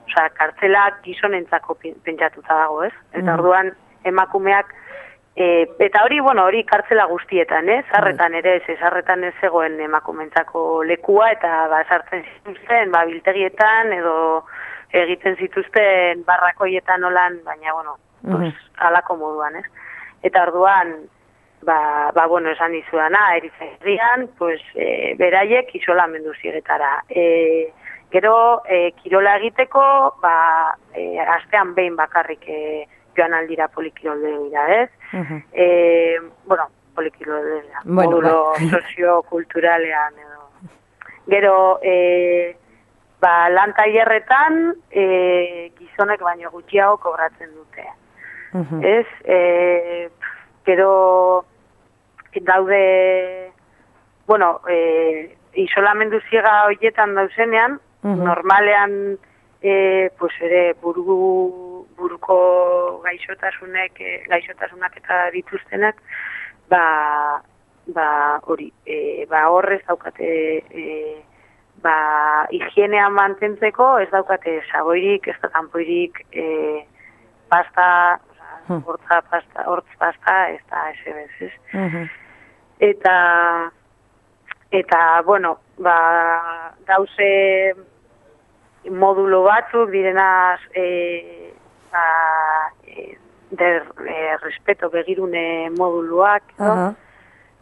osea, kartzela gizonentzako pen- pentsatuta dago, ez? Eta Mhm. orduan emakumeak E, eta hori, bueno, hori kartzela guztietan, ez? Zarretan ere, ez, zarretan ez zegoen emakumentzako lekua, eta ba, sartzen zituzten, ba, biltegietan, edo egiten zituzten barrakoietan olan, baina, bueno, pues, alako moduan, ez? Eta orduan, ba, ba bueno, esan dizudana, eritzerrian, pues, e, beraiek isolamendu ziretara. E, gero, e, kirola egiteko, ba, e, astean behin bakarrik e, joan aldira polikiroldegira, ez? E, bueno, polikiroldegira, Bueno, modulo bai. soziokulturalean edo. Gero, e, ba, lan tailerretan e, gizonek baino gutxiago kobratzen dute. Ez, e, gero daude, bueno, e, isolamendu ziega horietan dauzenean, Mhm. normalean e, pues ere buru, buruko gaixotasunek, e, gaixotasunak eta dituztenak, ba, ba hori, e, ba horrez daukate e, ba higienea mantentzeko ez daukate sagoirik, ez da kanpoirik, e, pasta, Hmm. hortza pasta, hortz pasta, ez da SBS, ez? Eta, eta, bueno, ba, dauze modulo batzuk direnaz e, ba, e, de e, respeto begirune moduluak, no? Aha.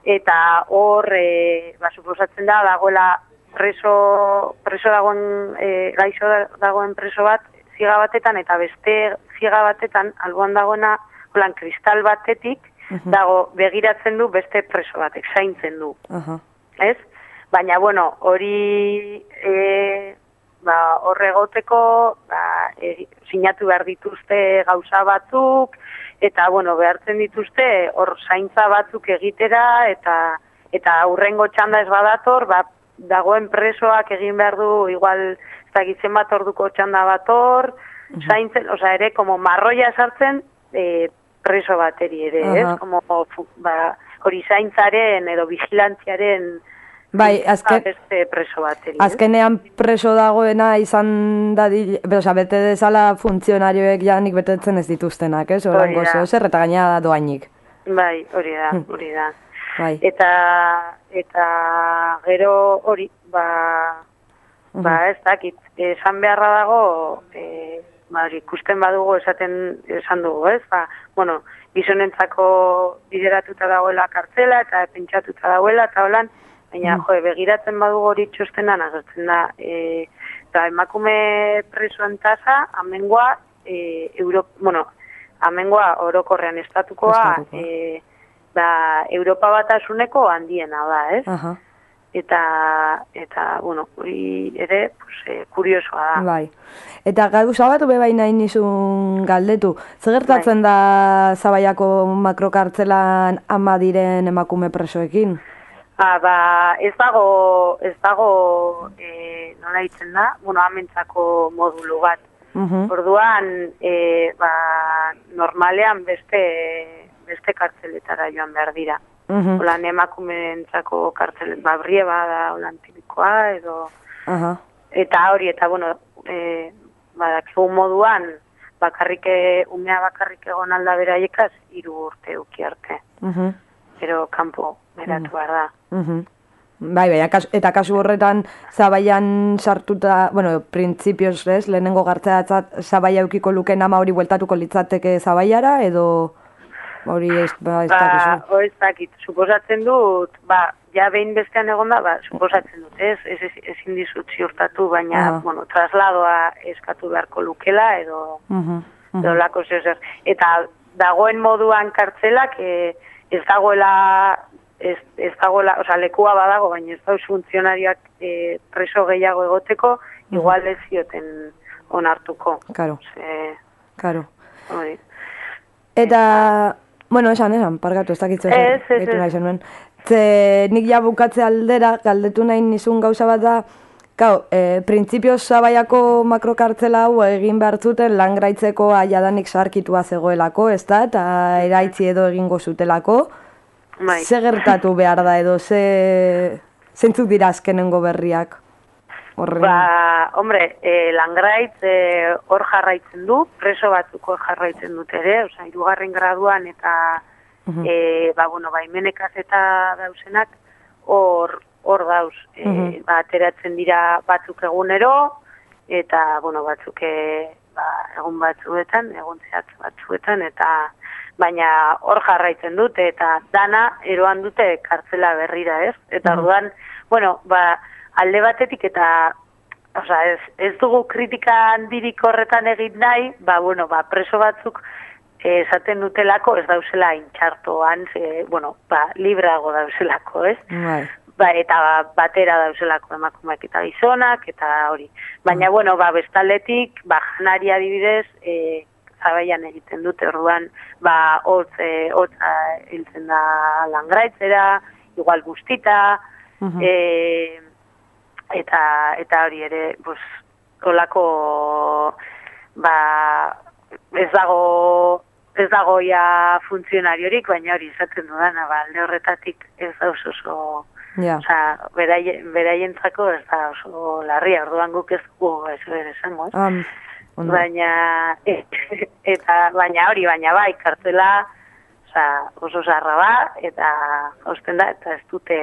eta hor, e, ba, suposatzen da, dagoela preso, preso dagoen, e, gaixo da- dagoen preso bat, ziega batetan, eta beste ziega batetan, alboan dagoena, holan, kristal batetik, dago, begiratzen du beste preso batek, zaintzen du Aha. ez? Baina, bueno, hori e, ba, horre egoteko ba, e, sinatu behar dituzte gauza batzuk, eta, bueno, behartzen dituzte hor zaintza batzuk egitera, eta eta aurrengo txanda ez badator, ba, dagoen presoak egin behar du, igual, ez dakitzen bat orduko txanda bat hor, zaintzen, osea, ere, como marroia sartzen, e, preso bateri ere, Aha. ez? Como, ba, hori zaintzaren edo vigilantziaren Bai, azken, beste preso bateri. ez? azkenean preso dagoena izan da, osea, bete dezala funtzionarioek janik betetzen ez dituztenak, ez? Da. zeo zer, eta gaina doainik. Bai, hori da, hori da. Bai. Eta, eta gero hori, ba, ba ez dakit, esan beharra dago, e, ba, hori, ikusten badugu esaten esan dugu, ez? Ba, bueno, gizonentzako bideratuta dagoela kartzela eta pentsatuta dagoela eta holan, baina, Mhm. jo, begiratzen badugu hori txostenan agertzen da, e, eta emakume presoen tasa, amengoa, e, Euro, bueno, amengoa orokorrean estatukoa, Estatukoa. e, ba, Europa batasuneko handiena da, ez? Aha. eta, eta bueno, hori ere, pues, e, kuriosoa da. Bai. Eta gauza bat be bai nahi nizun galdetu. Zer gertatzen da Zabaiako makrokartzelan ama diren emakume presoekin? Ah, ba, ez dago, ez dago, e, nola ditzen da, bueno, amentzako modulu bat. Mhm. Orduan, e, ba, normalean beste, beste kartzeletara joan behar dira. Mhm. Olan emakumeentzako kartzelet, ba, brieba da, olan tipikoa, edo, Aha. eta hori, eta bueno, e, badakigu moduan, bakarrik, e- umea bakarrik egon alda beraiekaz, hiru urte uki arte. Mhm. Pero kanpo, beratu behar da. Mhm. Bai, bai, eta kasu horretan zabaian sartuta, bueno, printzipioz ez, lehenengo gartzeatzat zabaia eukiko luken ama hori bueltatuko litzateke zabaiara, edo hori ez, ba, ez Ba, dakizu. hori ez dakit, suposatzen dut, ba, ja behin bestean egonda, ba, suposatzen dut, ez, ez, ez ezin dizut ziurtatu, baina, Aha. bueno, trasladoa eskatu beharko lukela, edo, Mhm, edo lako zer zer. Eta dagoen moduan kartzelak, e, ez dagoela, ez, ez dagoela, oza, lekua badago, baina ez dauz funtzionariak e, preso gehiago egoteko, igual ez zioten onartuko. Karo, Ze, karo. hori. Eta, bueno, esan, esan, pargatu, ez dakitzu esan, Ez, ez, ez. zenuen. Ze nik ja bukatze aldera, galdetu nahi nizun gauza bat da, Gau, e, printzipioz zabaiako makrokartzela hau egin behar zuten langraitzeko aiadanik sarkitua zegoelako, ez da, eta eraitzi edo egingo zutelako. Bai. Ze gertatu behar da edo, ze... Zeintzuk dira azkenengo berriak? Horren... Ba, hombre, e, langraitz e, hor jarraitzen du, preso batzuk hor jarraitzen dut ere, oza, irugarren graduan eta, Mhm. e, ba, bueno, ba, imenekaz eta dausenak hor, hor dauz, e, Mhm. ba, ateratzen dira batzuk egunero, eta, bueno, batzuk e, ba, egun batzuetan, egun zehatz batzuetan, eta baina hor jarraitzen dute, eta dana eroan dute kartzela berrira, ez? Eta Mhm. orduan, bueno, ba, alde batetik eta Osa, ez, ez dugu kritika handirik horretan egin nahi, ba, bueno, ba, preso batzuk esaten dutelako ez dauzela intxartoan, ze, bueno, ba, librago dauzelako, ez? Bai. Ba, eta batera dauzelako emakumeak eta gizonak, eta hori. Baina, bueno, ba, bestaldetik, ba, janari adibidez, e, zabaian egiten dute, orduan, ba, hotz, e, hotza hiltzen da langraitzera, igual guztita, Mhm. e, eta, eta hori ere, pues, olako, ba, ez dago, ez dago ja funtzionariorik, baina hori izaten dudana, ba, alde horretatik ez da oso oso, Ja. Osa, beraie, beraientzako ez da oso larria, orduan guk ez dugu ez bere esango, ez? Am, ondo. baina, eta, baina hori, baina bai, kartela, osa, oso zarra ba, eta osten da, eta ez dute,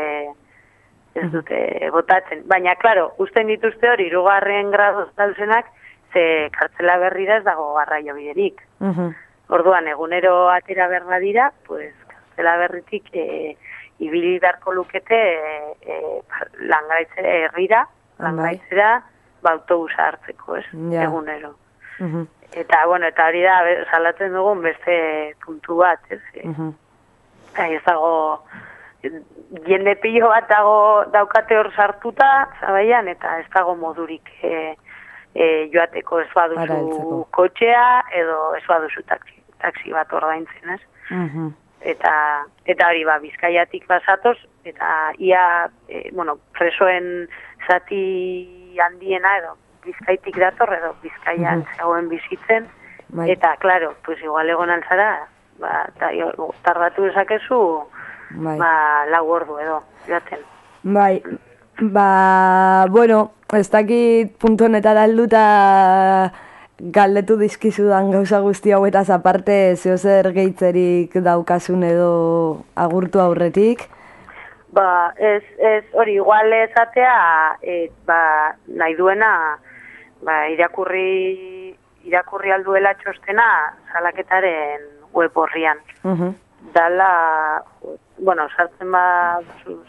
ez dute botatzen. Baina, klaro, usten dituzte hori, irugarren grado dauzenak, ze kartzela berrira ez dago garraio biderik. Orduan, egunero atera berra dira, pues, kartzela berritik e, ibili beharko lukete e, e, langaitze herrira, Bai. langaitzera, ba, autobusa hartzeko, ez, Ja. egunero. Mhm. Eta, bueno, eta hori da, salatzen dugun beste puntu bat, ez, e, Mhm. Ai, ez dago, jende pilo bat dago daukate hor sartuta, zabaian, eta ez dago modurik e, e, joateko ez baduzu kotxea, edo ez baduzu taxi, taxi bat ordaintzen, ez? Mhm. Eta, eta hori ba, bizkaiatik basatoz, eta ia, e, bueno, presoen zati handiena edo bizkaitik dator edo bizkaian Mhm. zegoen bizitzen, Bai. eta, claro, pues igual egon altzara, ba, ta, tardatu dezakezu, Bai. ba, lau ordu edo, joaten. Bai, ba, bueno, ez dakit puntu honetara helduta galdetu dizkizudan gauza guzti hauetaz aparte zeo zer gehitzerik daukasun edo agurtu aurretik. Ba, ez, ez, hori, igual esatea, e, ba, nahi duena, ba, irakurri, irakurri alduela txostena salaketaren web horrian. Mhm. Dala, bueno, sartzen ba,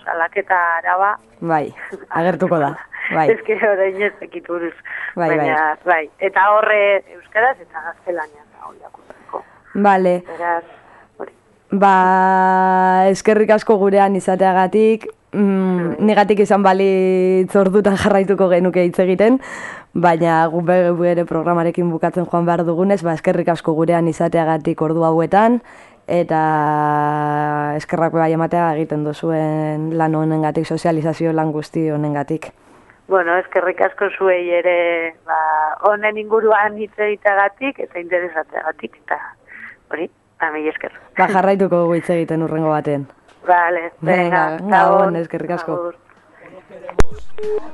salaketa araba, Bai, agertuko da. Bai. Ez que orain ez dakit buruz. Bai, Baina, bai. Eta horre euskaraz eta gaztelaniaz irakurtzeko. Vale. Beraz, Ba, eskerrik asko gurean izateagatik, mm, negatik izan balitz ordutan jarraituko genuke hitz egiten, baina gu be- bere programarekin bukatzen joan behar dugunez, ba, eskerrik asko gurean izateagatik ordu hauetan, eta eskerrak bai ematea egiten duzuen lan honengatik, sozializazio lan guzti honengatik. Bueno, eskerrik asko zuei ere ba, honen inguruan hitz egiteagatik eta interesatzeagatik eta hori, ba, mila esker. Ba, jarraituko hitz egiten urrengo baten. Vale, Venga, venga, gabon, eskerrik asko.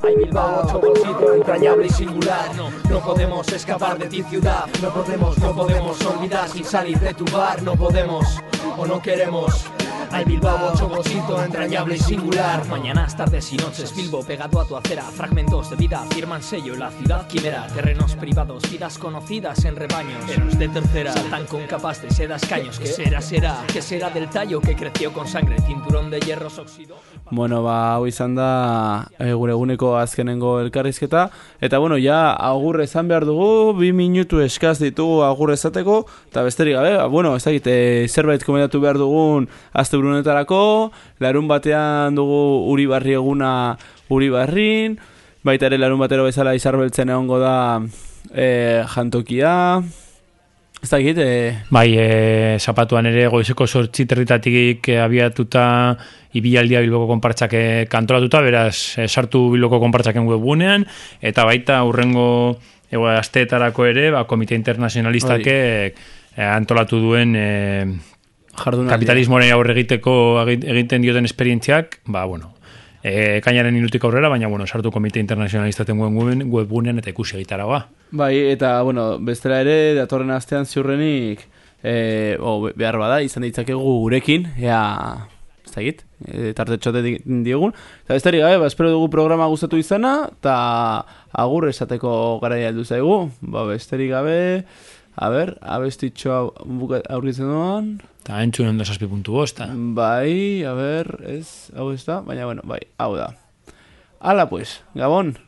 Ay Bilbao, otro bolsito entrañable y singular. No, no podemos escapar de ti ciudad. No podemos, no podemos olvidar. Sin salir de tu bar No podemos o no queremos. Ay Bilbao, bolsito entrañable y singular. Mañanas, tardes y noches, Bilbo pegado a tu acera. Fragmentos de vida firman sello la ciudad quimera. Terrenos privados, vidas conocidas en rebaños. Héroes de tercera, saltan con capas de sedas caños ¿Qué será, será? ¿Qué será del tallo que creció con sangre? Cinturón de hierros oxidó Bueno, ba, hau izan da e, gure eguneko azkenengo elkarrizketa. Eta, bueno, ja, agur esan behar dugu, bi minutu eskaz ditugu agur esateko, eta besterik gabe, ba, bueno, ez dakit, e, zerbait komentatu behar dugun azte brunetarako, larun batean dugu uri barri eguna uri barrin, baita ere larun batero bezala izarbeltzen egongo da e, jantokia, ez dakit, e, Bai, e, zapatuan ere goizeko sortzi territatik e, abiatuta ibialdia bilboko konpartzak kantolatuta, beraz, e, sartu bilboko konpartzaken webgunean, eta baita urrengo ego, asteetarako ere, ba, komite internazionalistak e, antolatu duen e, kapitalismoaren aurre egiteko egit- egiten dioten esperientziak, ba, bueno, e, kainaren inutik aurrera, baina, bueno, sartu komite internazionalistaten webgunean, webgunean eta ikusi egitaragoa. Bai, eta, bueno, bestela ere, datorren astean ziurrenik, e, o, be- behar bada, izan ditzakegu gurekin, ea, ez dakit, e, tarte txote di- diegun. Eta besterik gabe, ba, espero dugu programa gustatu izana, eta agur esateko garaia heldu zaigu. Ba, besterik gabe, A ber, abestitxo aurkitzen duan. Eta entzun ondo saspi puntu bosta. Bai, a ber, ez, hau ez da, baina bueno, bai, hau da. Hala pues, Gabon! Gabon!